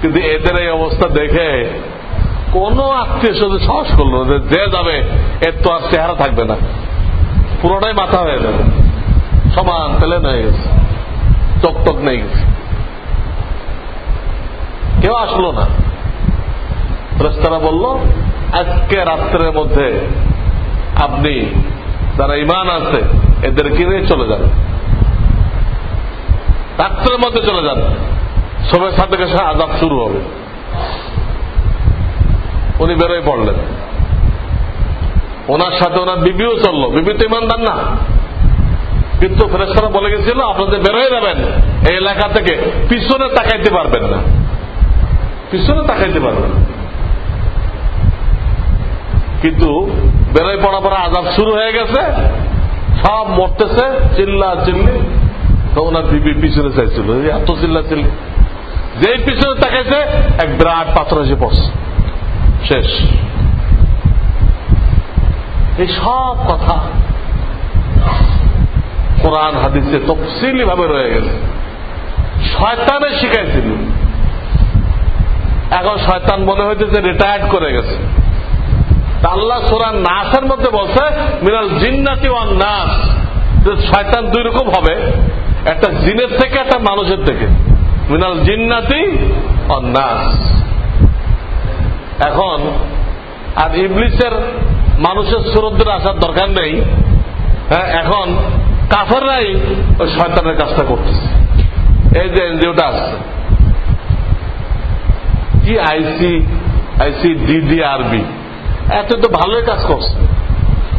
কিন্তু এদের এই অবস্থা দেখে কোন আত্মীয় স্বজন সাহস করল যে যাবে, এর তো আর চেহারা থাকবে না। পুরোটাই মাথা হয়ে যাবে। সমান তেলে হয়ে গেছে। চক টক নেই গেছে। কেউ আসলো না। রেস্তারা বলল, আজকে রাত্রের মধ্যে আপনি যারা ইমান আছে এদেরকে নিয়ে চলে যান। রাত্রের মধ্যে চলে যান। সবের সাথে আজাব শুরু হবে। উনি বেরোয় পড়লেন। ওনার সাথে ওনার বিবিও চলল। বিবি তো ইমানদার না। কিন্তু ফেরেস্তারা বলে গেছিল, আপনাদের বেরোয় যাবেন। এই এলাকা থেকে পিছনে তাকাইতে পারবেন না। পিছনে তাকাইতে পারবেন কিন্তু বেরোয় পড়া পড়া আজাব শুরু হয়ে গেছে। সব মরতেছে, চিল্লা চিল্লি। তো ওনার বিবি পিছনে চাইছিল এত চিল্লা চিল্লি। যে পিছনে তাকাইছে, এক বিরাট পাথর এসে পড়ছে। শেষ। এই সব কথা কোরআন হাদিসে তফসিলি ভাবে রয়ে গেছে। শয়তানে শিখাইছিল। এখন শয়তান মনে হইতেছে রিটায়ার্ড করে গেছে। আল্লাহ সোরান নাসের মধ্যে বলছে, মিনাল জিন্নাতি ওয়ান নাস। শয়তান দুই রকম হবে, একটা জিনের থেকে, একটা মানুষের থেকে। মিনাল জিন্নাতি ওয়ান নাস। এখন, আর ইবলিসের মানুষের সুরদ্দের আসার দরকার নেই। হ্যাঁ এখন কাফেররাই ওই শয়তানের কাজটা করতেছে। এই যে এনজিওটা আসছে। কি আইসি আইসি ডিডিআরবি এত তো ভালোই কাজ করছে।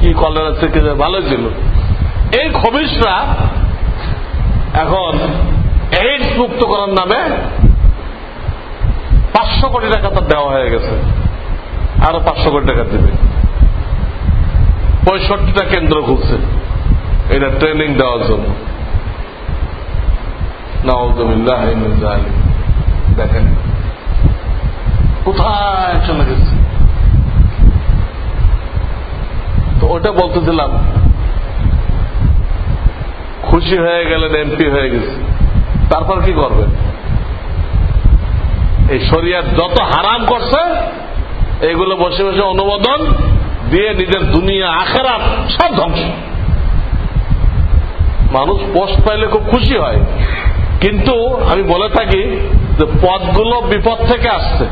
কি কলেরা থেকে ভালো ছিল। এই খবিসরা এখন এইডস মুক্ত করার নামে পাঁচশো কোটি টাকা তার দেওয়া হয়ে গেছে। আরও পাঁচশো কোটি টাকা দেবে। পঁয়ষট্টিটা কেন্দ্র খুলছে। এটা ট্রেনিং দেওয়ার জন্য দেখেন কোথায় চলে গেছে? ওটা বলতেছিলাম খুশি হয়ে গেলেন এমপি হয়ে গেছে। তারপর কি করবেন এই শরিয়ার যত হারাম করছে, এগুলো বসে বসে অনুমোদন দিয়ে নিজের দুনিয়া, আখেরাত সব ধ্বংস। মানুষ পোস্ট পাইলে খুব খুশি হয়। কিন্তু আমি বলে থাকি যে পদগুলো বিপদ থেকে আসছে।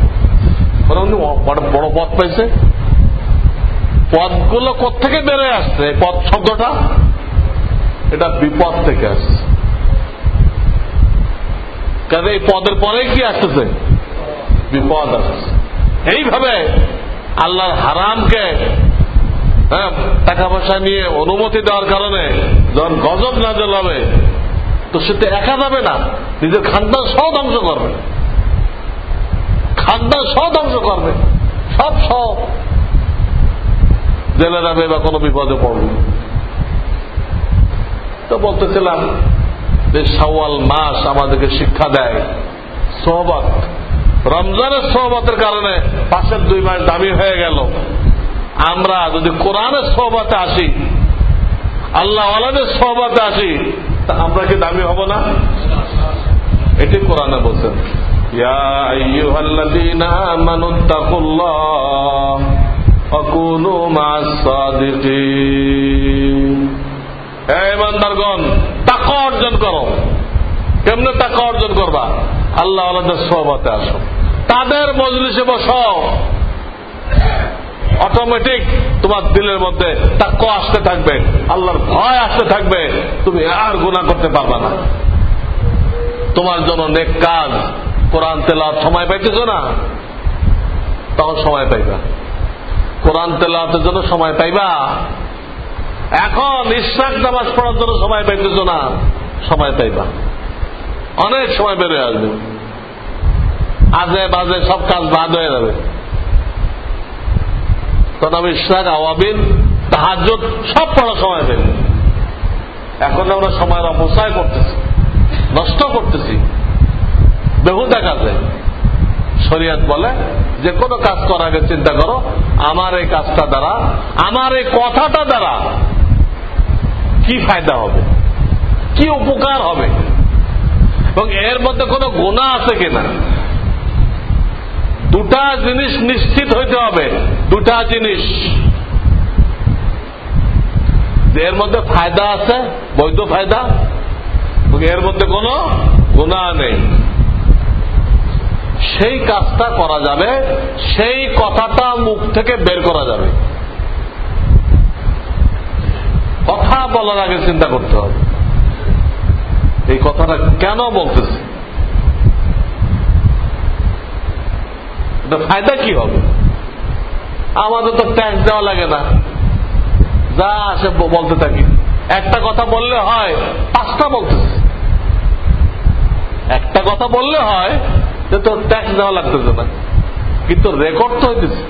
উনি বড় পদ পাইছে। পদগুলো কোথেকে বেড়ে আসছে? পদ শব্দটা? এটা বিপদ থেকে আসছে। কাজে এই পদের পরে কি আসতেছে? বিপদ আসছে। এইভাবে আল্লাহর হারামকে হ্যাঁ টাকা পয়সা নিয়ে অনুমতি দেওয়ার কারণে যখন গজব না জ্বলাবে তো সে তো একা যাবে না, নিজের খানদান সহ ধ্বংস করবে। খানদান সহ ধ্বংস করবে, সব সহ জেলে যাবে বা কোনো বিপদে পড়বে। তো বলতেছিলাম যে সওয়াল মাস আমাদেরকে শিক্ষা দেয় সোহবত। রমজানের সোহবতের কারণে পাশের দুই মাস দামি হয়ে গেল। আমরা যদি কোরআনের সহবাতে আসি, আল্লাহ আলাদের সহবাতে আসি, তা আমরা কি দামি হব না? এটি কোরআনে বলছেন। তাকা অর্জন করো। কেমনে টাকা অর্জন করবা? আল্লাহ আলাদা সহবাতে আসো। তাদের মজলিসে বসাও অটোমেটিক তোমার দিলের মধ্যে টাক্ক আসতে থাকবে, আল্লাহর ভয় আসতে থাকবে, তুমি আর গুণা করতে পারবা না। তোমার জন্য নেক কাজ, কোরআন তেলাওয়াত সময় পাইতেছ না? তখন সময় পাইবা। কোরআন তেলাওয়াতের জন্য সময় পাইবা? এখন ইশরাক নামাজ পড়ার জন্য সময় পাইতেছ না? সময় পাইবা। অনেক সময় বেড়ে আসবে। আজে বাজে সব কাজ বাদ হয়ে যাবে। আমি ইশরাক আওয়াবিন তাহাজ সব পড়ার সময় পেবে এখন আমরা সময়ের অপচয় করতেছি নষ্ট করতেছি। বেহুদা কাজে। শরিয়াত বলে, যে কোনো কাজ করার আগে চিন্তা করো, আমার এই কাজটা দ্বারা, আমার এই কথাটা দ্বারা কি ফায়দা হবে? কি উপকার হবে? এবং এর মধ্যে কোনো গুণা আছে কিনা? দুটা জিনিস নিশ্চিত হইতে হবে। দুটা জিনিস। এর মধ্যে ফায়দা আছে, বৈধ ফায়দা এর মধ্যে কোনো গুণা নেই। সেই কাজটা করা যাবে, সেই কথাটা মুখ থেকে বের করা যাবে। কথা বলার আগে চিন্তা করতে হবে। এই কথাটা কেন বলতেছি? ফায়দা কি হবে? আমাদের তো ট্যাক্স দেওয়া লাগে না। যা আসে বলতে থাকি। একটা কথা বললে হয়, পাঁচটা বলতেছে একটা কথা বললে হয় যে তোর ট্যাক্স দেওয়া লাগতেছে না। কিন্তু রেকর্ড তো হইতেছে।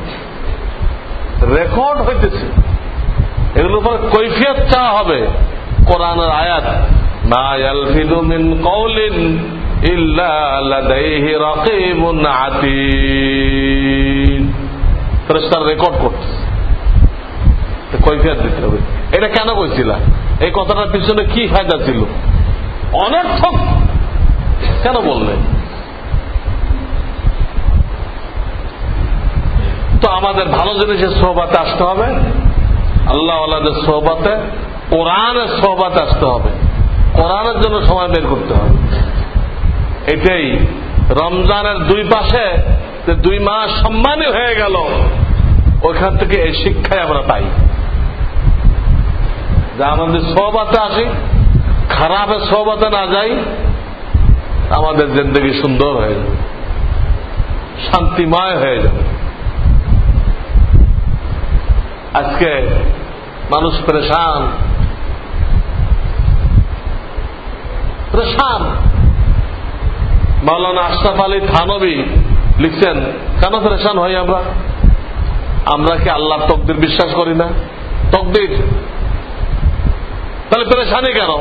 রেকর্ড হইতেছে। এগুলোর উপরে কৈফিয়ত চাওয়া হবে। কোরআনের আয়াত, মা মিন কওলিন ইল্লা আতীদ ফেরেশতারা রেকর্ড করতেছে। কৈফিয়ত দিতে হবে। এটা কেন কইছিলা এই কথাটার পিছনে কি ফায়দা ছিল? অনর্থক! কেন বললেন? তো আমাদের ভালো জিনিসের সোহবাতে আসতে হবে। আল্লাহ আল্লাহদের সোহবাতে, কোরআনের সোহবাতে আসতে হবে। কোরআনের জন্য সময় বের করতে হবে। এটাই রমজানের দুই পাশে যে দুই মাস সম্মানী হয়ে গেল, ওইখান থেকে এই শিক্ষাই আমরা পাই। যা আমাদের সোহবাতে আসি, খারাপের সোহবাতে না যাই, আমাদের জিন্দগি সুন্দর হয়ে যাবে, শান্তিময় হয়ে যাবে। আজকে মানুষ পরেশান পরেশান, মাওলানা আশরাফ আলী থানবী লিখছেন, কেন পরেশান হই আমরা? আমরা কি আল্লাহ তকদির বিশ্বাস করি না? তকদির? তাহলে পরেশানি কেন?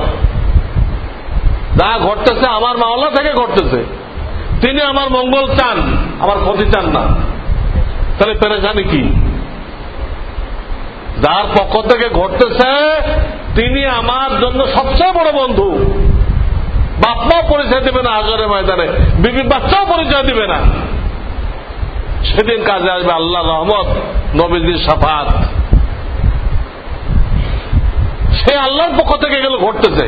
যা ঘটতেছে আমার মাওলা থেকে ঘটতেছে। তিনি আমার মঙ্গল চান, আমার ক্ষতি চান না। তাহলে পেরেশানি কি? যার পক্ষ থেকে ঘটতেছে, তিনি আমার জন্য সবচেয়ে বড় বন্ধু। বাপমাও পরিচয় দিবে না হাজরে ময়দানে, বিবি বাচ্চাও পরিচয় দিবে না। সেদিন কাজে আসবে আল্লাহ রহমত, নবীজির সাফাত। সে আল্লাহর পক্ষ থেকে এগুলো ঘটতেছে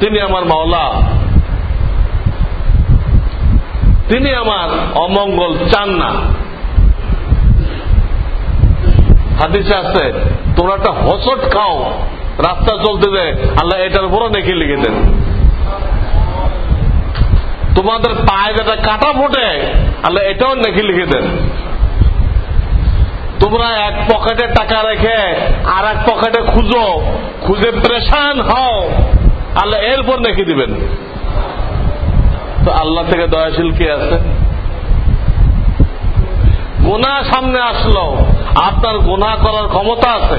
তিনি আমার মাওলা। তিনি আমার অমঙ্গল চান না। হাদিসে আছে, তোমরা একটা হসট খাও, রাস্তা চলতে দেয় আল্লাহ এটার উপরও নেকি লিখে দেন তোমাদের পায়ে যেটা কাটা ফোটে, আল্লাহ এটাও নেকি লিখে দেন। তোমরা এক পকেটে টাকা রেখে আর এক পকেটে খুঁজো, খুঁজে প্রেশান হও, আল্লাহ এরপর নেকি দিবেন। তো আল্লাহ থেকে দয়াশীল কে আছে? গোনা সামনে আসলো, আপনার গোনা করার ক্ষমতা আছে।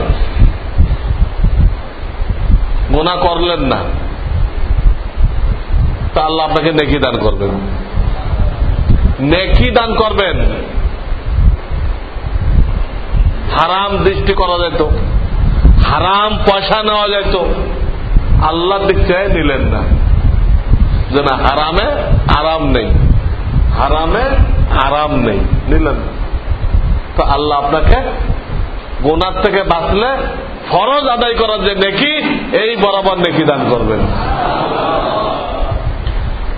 গোনা করলেন না। তা আল্লাহ আপনাকে নেকি দান করবেন। নেকি দান করবেন। হারাম দৃষ্টি করা যেত হারাম পয়সা নেওয়া যেত আল্লাহ দিক চেয়ে নিলেন না। যে না, হারামে আরাম নেই। হারামে আরাম নেই। নিলেন তো আল্লাহ আপনাকে গোনার থেকে বাঁচলে ফরজ আদায় করার যে নেকি, এই বরাবর নেকি দান করবেন।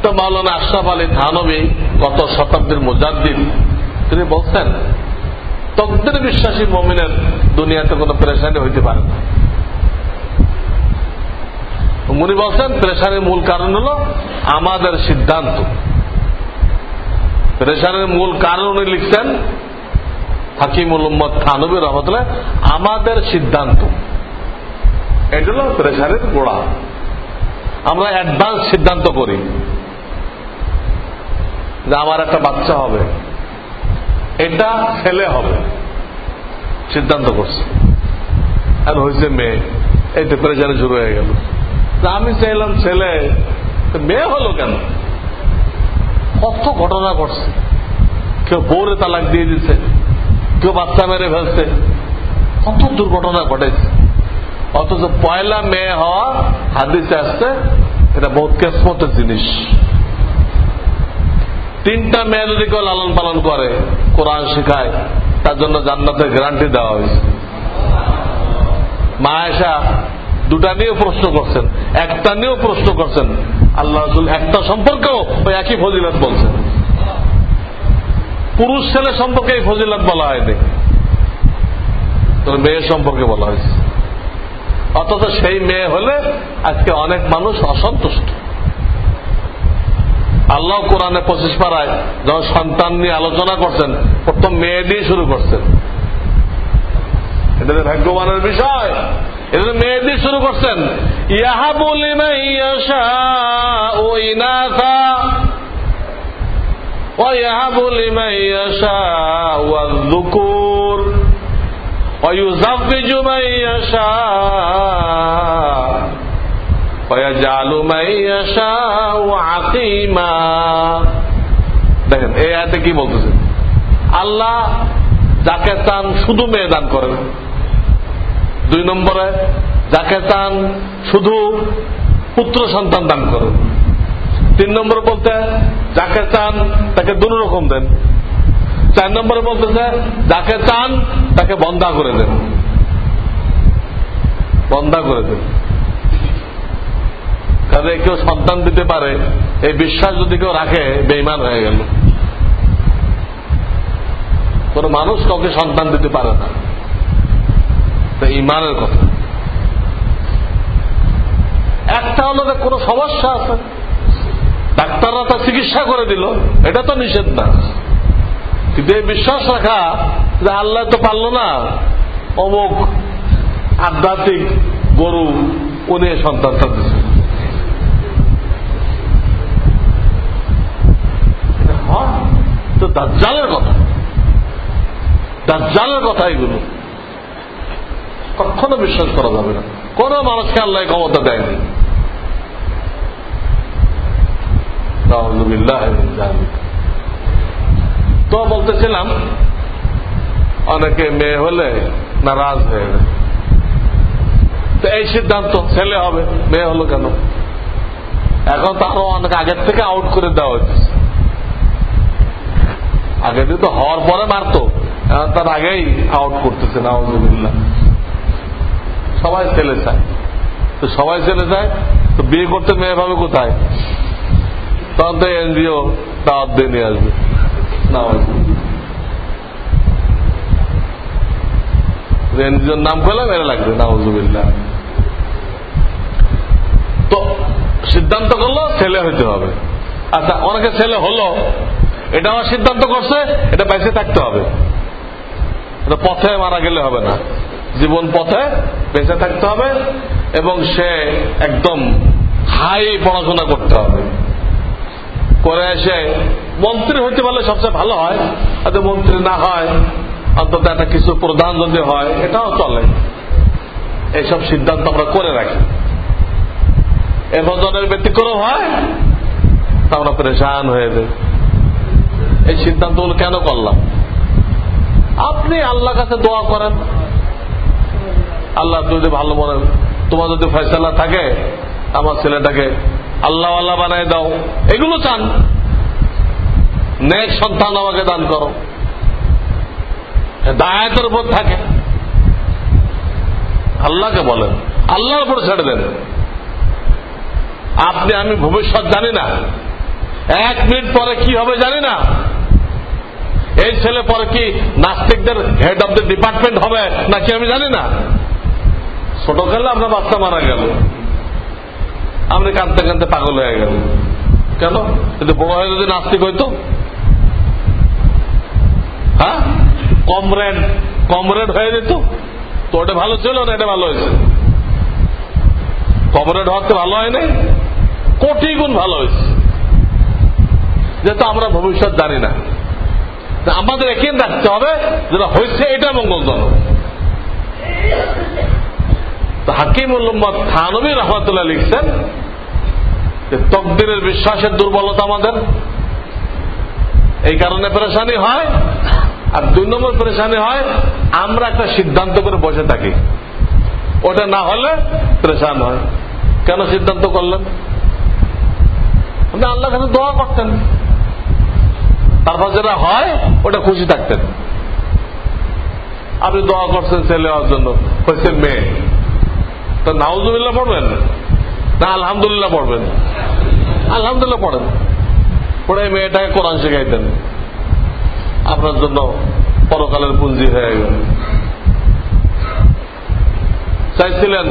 তো মাওলানা আশরাফ আলী থানবী গত শতাব্দীর মুজাদ্দিন তিনি বলছেন, তকদের বিশ্বাসী মমিনের দুনিয়াতে কোনো প্রেশানি হইতে পারে না। উনি বলছেন প্রেশারের মূল কারণ হল আমাদের সিদ্ধান্ত। প্রেশারের মূল কারণ উনি লিখছেন, হাকিমুল উম্মদ থানবী রহমতুল্লাহ, আমাদের সিদ্ধান্ত। এটা হল প্রেশারের গোড়া। আমরা অ্যাডভান্স সিদ্ধান্ত করি। যে আমার একটা বাচ্চা হবে। এটা ছেলে হবে। সিদ্ধান্ত করছে। আর হয়েছে মেয়ে। এই তো প্রেশারে শুরু হয়ে গেল। আমি চাইলাম ছেলে মেয়ে হলো কেন? কত ঘটনা ঘটছে। কেউ বউরে তালাক দিয়ে দিচ্ছে কেউ বাচ্চা মেরে ফেলছে। কত দুর্ঘটনা ঘটেছে। অথচ পয়লা মেয়ে হওয়া হাদিসে আসছে, এটা বহুত কেসমতের জিনিস। তিনটা মেয়ে লালন পালন করে, কোরআন শেখায়, তার জন্য জান্নাতের গ্যারান্টি দেওয়া হয়েছে। মা এসা দুটা নিয়েও প্রশ্ন করছেন, একটা নিয়েও প্রশ্ন করছেন। আল্লাহ একটা সম্পর্কেও ওই একই ফজিলত বলছেন। পুরুষ ছেলে সম্পর্কে এই ফজিলত বলা হয়নি। মেয়ে সম্পর্কে বলা হয়েছে। অথচ সেই মেয়ে হলে আজকে অনেক মানুষ অসন্তুষ্ট। আল্লাহ কোরআনে পঁচিশ পাড়ায় যখন সন্তান নিয়ে আলোচনা করছেন প্রথম মেয়ে দিয়ে শুরু করছেন এটা ভাগ্যবানের বিষয় এটা মেয়ে দিয়ে শুরু করছেন ইহা বলি ইনাথা ويهب لمن يشاء والذكور ويزوج من يشاء ويجعل من يشاء عقيما দেখেন এই আয়াতে কি বলতেছে আল্লাহ যাকে চান শুধু মেয়ে দান করেন দুই নম্বরে যাকে চান শুধু পুত্র সন্তান দান করেন তিন নম্বরে বলতে যাকে চান তাকে দু রকম দেন চার নম্বরে বলতেছে যাকে চান তাকে বন্ধা করে দেন বন্ধা করে দেন কাজে কেউ সন্তান দিতে পারে, এই বিশ্বাস যদি কেউ রাখে বেইমান হয়ে গেল। কোন মানুষ কাউকে সন্তান দিতে পারে না। ইমানের কথা। একটা হলো কোনো সমস্যা আছে। ডাক্তাররা তা চিকিৎসা করে দিল, এটা তো নিষেধ না। কিন্তু এই বিশ্বাস রাখা যে আল্লাহ তো পারল না, অমুক আধ্যাত্মিক গরু উনি সন্তানটা দিচ্ছে তো দাজ্জালের কথা। দাজ্জালের কথা এগুলো। কখনো বিশ্বাস করা যাবে না। কোন মানুষকে আল্লাহ ক্ষমতা দেয়নি। তো বলতেছিলাম, অনেকে মেয়ে হলে নারাজ হয়ে যায়। তো এই সিদ্ধান্ত, ছেলে হবে, মেয়ে হলো কেন? এখন তো আরও অনেক আগের থেকে আউট করে দেওয়া হচ্ছে। আগে তো হওয়ার পরে মারতো তার আগেই আউট করতেছে নাওজুবিল্লা সবাই ছেলে চায় তো সবাই ছেলে চায় তো বিয়ে করতে মেয়ে পাবে কোথায়? তখন তো এনজিও দাওয়াত দিয়ে নিয়ে আসবে। এনজিওর নাম করলে মেরে লাগবে নাওজুবিল্লা তো সিদ্ধান্ত করল, ছেলে হইতে হবে। আচ্ছা অনেকে ছেলে হলো এটা আমার সিদ্ধান্ত করছে, এটা বেঁচে থাকতে হবে। এটা পথে মারা গেলে হবে না। জীবন পথে বেঁচে থাকতে হবে এবং সে একদম হাই পড়াশোনা করতে হবে। করে এসে মন্ত্রী হইতে পারলে সবচেয়ে ভালো হয়, আর মন্ত্রী না হয়, অন্তত একটা কিছু প্রধান যদি হয়, এটাও চলে। এইসব সিদ্ধান্ত আমরা করে রাখি। এরপর জনের ব্যতিক্রম হয়, তা আমরা পরেশান হয়ে যায় এই সিদ্ধান্তগুলো কেন করলাম? আপনি আল্লাহ কাছে দোয়া করেন। আল্লাহ যদি ভালো মনে, তোমার যদি ফয়সালা থাকে, আমার ছেলেটাকে আল্লাহ আল্লাহ বানাই দাও। এগুলো চান। নেক সন্তান আমাকে দান করো। দায়াতের উপর থাকে। আল্লাহকে বলেন। আল্লাহর উপর ছেড়ে দেন। আপনি, আমি ভবিষ্যৎ জানি না। এক মিনিট পরে কি হবে জানি না। এই ছেলে পরে কি নাস্তিকদের হেড অব দ্য ডিপার্টমেন্ট হবে নাকি আমি জানি না। ছোট গেলে আপনার বাচ্চা মারা গেল। আপনি কাঁদতে কাঁদতে পাগল হয়ে গেল। কেন? কিন্তু বড় হয়ে যদি নাস্তিক হইতো? হ্যাঁ? কমরেড কমরেড হয়ে যেত? তো ওটা ভালো ছিল না এটা ভালো হয়েছে? কমরেড হওয়াতে ভালো হয় নাই কোটি গুণ ভালো হয়েছে। যেহেতু আমরা ভবিষ্যৎ জানি না। আমাদের একে রাখতে হবে যেটা হয়েছে এটা মঙ্গলজনক। হাকিম উল্লম্মদ থানবী রহমতুল্লাহ লিখছেন যে তকদিরের বিশ্বাসের দুর্বলতা আমাদের। এই কারণে পরেশানি হয় আর দুই নম্বর পরেশানি হয়, আমরা একটা সিদ্ধান্ত করে বসে থাকি। ওটা না হলে পরেশান হয়। কেন সিদ্ধান্ত করলেন? আপনি আল্লাহ কাছে দোয়া করতেন। তারপর যেটা হয়, ওটা খুশি থাকতেন। আপনি দোয়া করছেন ছেলে হওয়ার জন্য। হয়েছে মেয়ে। তো নাউজুবিল্লাহ পড়বেন? না, আলহামদুলিল্লাহ পড়বেন। আলহামদুলিল্লাহ পড়েন। পড়ে মেয়েটাকে কোরআন শেখাইতেন। আপনার জন্য পরকালের পুঞ্জি হয়ে গেল। চাইছিলেন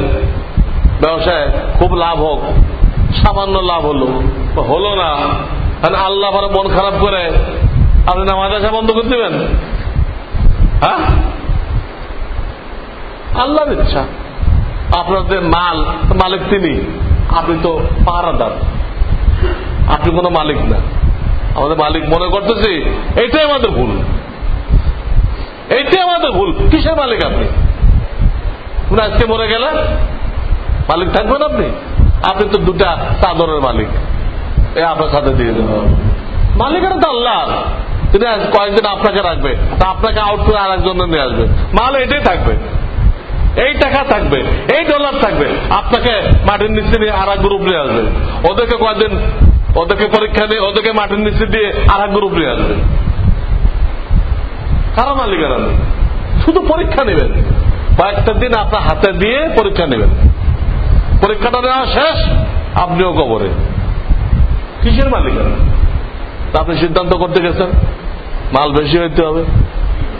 ব্যবসায় খুব লাভ হোক, সামান্য লাভ হলো। হলো না। মানে আল্লাহ পরে মন খারাপ করে আপনি নামাজ আসা বন্ধ করে দেবেন? হ্যাঁ? আল্লাহর ইচ্ছা। আপনাদের মাল, মালিক তিনি, আপনি তো পাহারাদার। আপনি কোনো মালিক না। আমাদের মালিক মনে করতেছি, এটাই আমাদের ভুল। এইটাই আমাদের ভুল। কিসের মালিক আপনি? আজকে মরে গেলে মালিক থাকবেন আপনি? আপনি তো দুটা চাদরের মালিক। এ আপনার সাথে দিয়ে দেবেন মালিকের তো আল্লাহ। তিনি কয়েকদিন আপনাকে রাখবে, তা আপনাকে আউট করে আর একজনের নিয়ে আসবে। মাল এটাই থাকবে। এই টাকা থাকবে, এই ডলার থাকবে। আপনাকে মাটির নিচে নিয়ে আর এক গ্রুপ নিয়ে আসবে। ওদেরকে কয়েকদিন ওদেরকে পরীক্ষা দিয়ে, ওদেরকে মাটির নিচে দিয়ে আর এক গ্রুপ নিয়ে আসবে। কারা মালিকেরা? শুধু পরীক্ষা নেবেন। কয়েকটা দিন আপনার হাতে দিয়ে পরীক্ষা নেবেন। পরীক্ষাটা নেওয়া শেষ, আপনিও কবরে। কিসের মালিকেরা আপনি সিদ্ধান্ত করতে গেছেন। মাল বেশি হইতে হবে।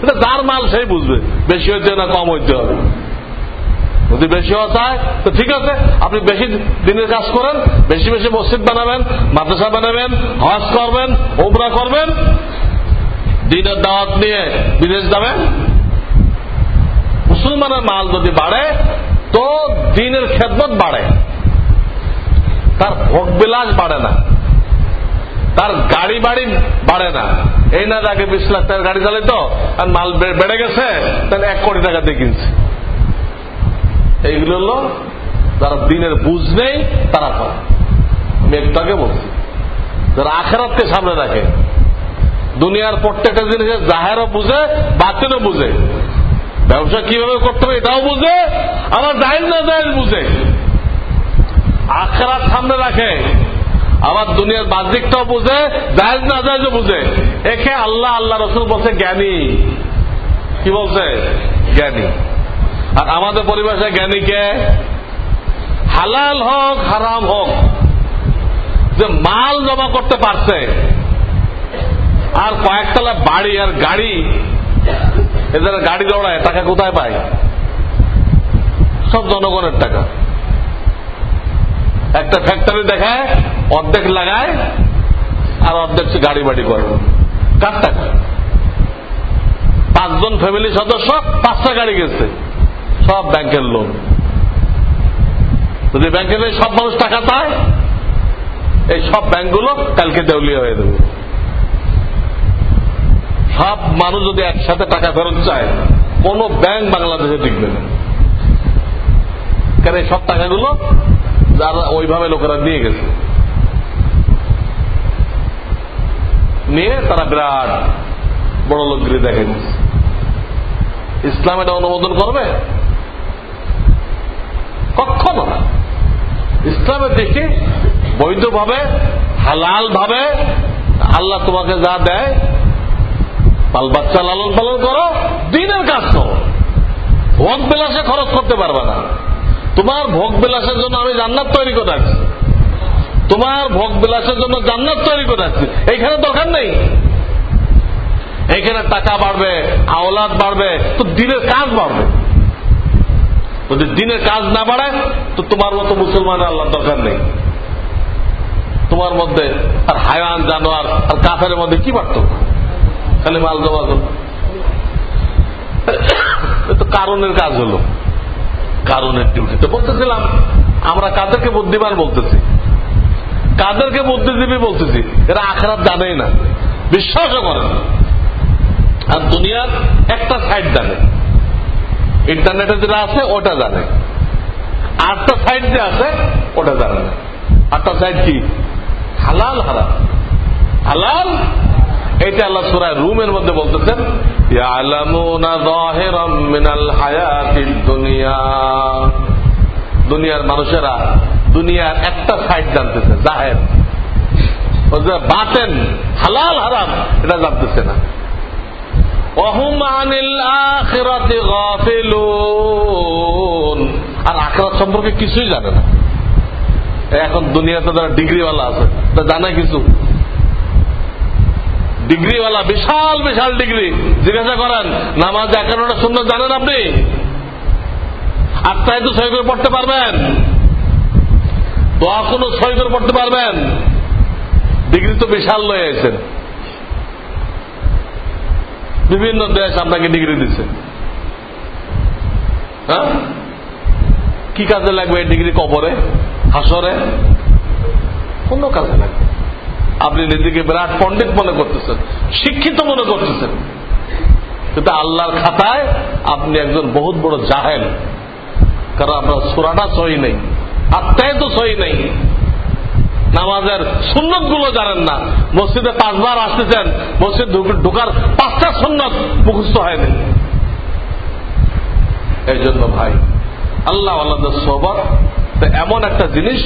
যার মাল সেই বুঝবে। বেশি হইতে না কম হইতে হবে। যদি বেশি হওয়া চায়, তো ঠিক আছে। আপনি বেশি দিনের কাজ করেন, বেশি বেশি মসজিদ বানাবেন, মাদ্রাসা বানাবেন, হজ করবেন ওমরা করবেন। দিনের দাওয়াত নিয়ে বিদেশ যাবেন। মুসলমানের মাল যদি বাড়ে, তো দিনের খেদমত বাড়ে। তার ভোগ বিলাস বাড়ে না। তার গাড়ি বাড়ি বাড়ে না। এই না আগে বিশ লাখ টাকার গাড়ি চালাইতো, আর মাল বেড়ে গেছে, তাহলে এক কোটি টাকা দিয়ে কিনছে। এইগুলো হলো যারা দিনের বুঝ নেই, তারা করে। আমি একটাকে বলছি, যারা আখেরাতকে সামনে রাখে, দুনিয়ার প্রত্যেকটা জিনিসের জাহেরও বুঝে বাতিনও বুঝে। ব্যবসা কীভাবে করতে হবে এটাও বুঝে, আবার জাহির না জাহির বুঝে। আখেরাত সামনে রাখে। আবার দুনিয়ার বাহ্যিকটাও বুঝে জাহেজ না জাহেজও বুঝে। একে আল্লাহ আল্লাহ রসুল বলছে জ্ঞানী। কি বলছে? জ্ঞানী। আর আমাদের পরিবেশে জ্ঞানীকে হালাল হোক, হারাম হোক, যে মাল জমা করতে পারছে, আর কয়েকতলা বাড়ি আর গাড়ি, এদের গাড়ি দৌড়ায় টাকা কোথায় পায়? সব জনগণের টাকা। একটা ফ্যাক্টরি দেখায় অর্ধেক লাগায় আর অর্ধেক গাড়ি বাড়ি করে। কার টাকা পাঁচজন ফ্যামিলি সদস্য, পাঁচটা গাড়ি গেছে। সব ব্যাংকের লোন যদি ব্যাংকের সব মানুষ টাকা চায় এই সব ব্যাংকগুলো কালকে দেউলিয়া হয়ে দেবে। সব মানুষ যদি একসাথে টাকা ফেরত চায়, কোন ব্যাংক বাংলাদেশে টিকবে না। কারণ এই সব টাকাগুলো যারা ওইভাবে লোকেরা নিয়ে গেছে? নিয়ে তারা বিরাট বড় লোকগিরি দেখে দিচ্ছে ইসলাম এটা অনুমোদন করবে? কখনো না। ইসলামের দিকে বৈধভাবে হালাল ভাবে আল্লাহ তোমাকে যা দেয় বাল বাচ্চা লালন পালন করো, দিনের কাজ করো। ভোগ বিলাসে খরচ করতে পারবে না। তোমার ভোগ বিলাসের জন্য আমি জান্নাত তৈরি করে রাখছি। তোমার ভোগ বিলাসের জন্য জান্নাত তৈরি করে রাখছি এইখানে দরকার নেই। এইখানে টাকা বাড়বে, আওলাদ বাড়বে, তো দিনের কাজ বাড়বে। যদি দিনের কাজ না বাড়ায়, তো তোমার মতো মুসলমানের আল্লাহ দরকার নেই। তোমার মধ্যে আর হায়ান, জানোয়ার আর কাফের মধ্যে কি পার্থক্য? খালি মাল জমা করো তো কারণের কাজ হলো। কারণের ডিউটি। তো বলতেছিলাম, আমরা কাদেরকে বুদ্ধিমান বলতেছি? কাদেরকে বুদ্ধিজীবী বলতেছি, এরা আখরাত জানেই না, বিশ্বাসও করে না। আর দুনিয়ার একটা সাইড জানে। ইন্টারনেটে যেটা আছে, ওটা জানে। আটটা সাইড যে আছে, ওটা জানে না। আটটা সাইড কি? হালাল হারাম। হালাল? এটা আল্লাহ সুরায় রুমের মধ্যে বলতেছেন দুনিয়ার মানুষেরা দুনিয়ার একটা সাইড জানতেছে জাহের বাতেন, হালাল, হারাম, এটা জানতেছে না। আর আখরাত সম্পর্কে কিছুই জানে না। এখন দুনিয়াতে যারা ডিগ্রিওয়ালা আছে, তা জানে কিছু? ডিগ্রিওয়ালা, বিশাল বিশাল ডিগ্রি। জিজ্ঞাসা করেন, নামাজ একান্নটা শূন্য জানেন আপনি? আটটায় তো ছয় করে পড়তে পারবেন। দোয়া কোনো ছয় করে পড়তে পারবেন। ডিগ্রি তো বিশাল লয়েছেন বিভিন্ন দেশ আপনাকে ডিগ্রি দিচ্ছে হ্যাঁ? কি কাজে লাগবে এই ডিগ্রি কবরে? হাসরে? কোন কাজে লাগবে। আপনি নিজেকে বিরাট পণ্ডিত মনে করতেছেন, শিক্ষিত মনে করতেছেন। কিন্তু আল্লাহর খাতায় আপনি একজন বহুত বড় জাহেল। কারণ আপনার সুরাটা সহি নেই। আত্মায় তো সহি নেই। নামাজের সুন্নতগুলো জানেন না। মসজিদে পাঁচবার আসতেছেন, মসজিদ ঢুকার পাঁচটা সুন্নত মুখস্থ হয়নি এই জন্য ভাই, আল্লাহ আল্লাহ সোহবত এমন একটা জিনিস,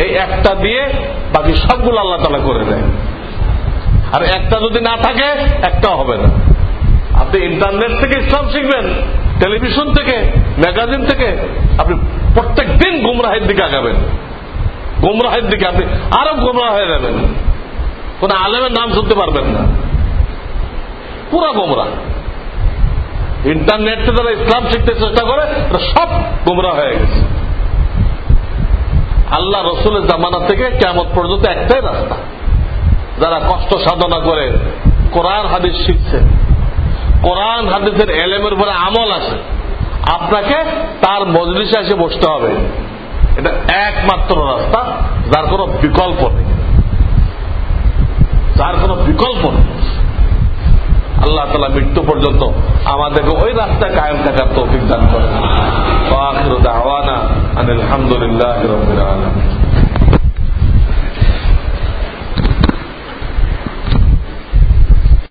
এই একটা দিয়ে বাকি সবগুলো আল্লাহ তালা করে দেয়। আর একটা যদি না থাকে, একটাও হবে না। আপনি ইন্টারনেট থেকে ইসলাম শিখবেন, টেলিভিশন থেকে, ম্যাগাজিন থেকে, আপনি প্রত্যেক দিন গুমরাহের দিকে আগাবেন। গুমরাহের দিকে আপনি আরও গুমরাহ হয়ে যাবেন। কোন আলেমের নাম শুনতে পারবেন না। পুরা গোমরা ইন্টারনেট যারা ইসলাম শিখতে চেষ্টা করে সব গুমরা হয়ে গেছে। আল্লাহ রসুলের জামানা থেকে কেমন পর্যন্ত একটাই রাস্তা। যারা কষ্ট সাধনা করে, কোরআন হাদিস শিখছে। কোরআন হাদিসের এলেমের উপরে আমল আছে আপনাকে তার মজলিসে এসে বসতে হবে। এটা একমাত্র রাস্তা, যার কোনো বিকল্প নেই। যার কোনো বিকল্প নেই। আল্লাহ তালা মৃত্যু পর্যন্ত আমাদেরকে ওই রাস্তায় কায়েম থাকার তৌফিক দান করে আলহামদুলিল্লাহ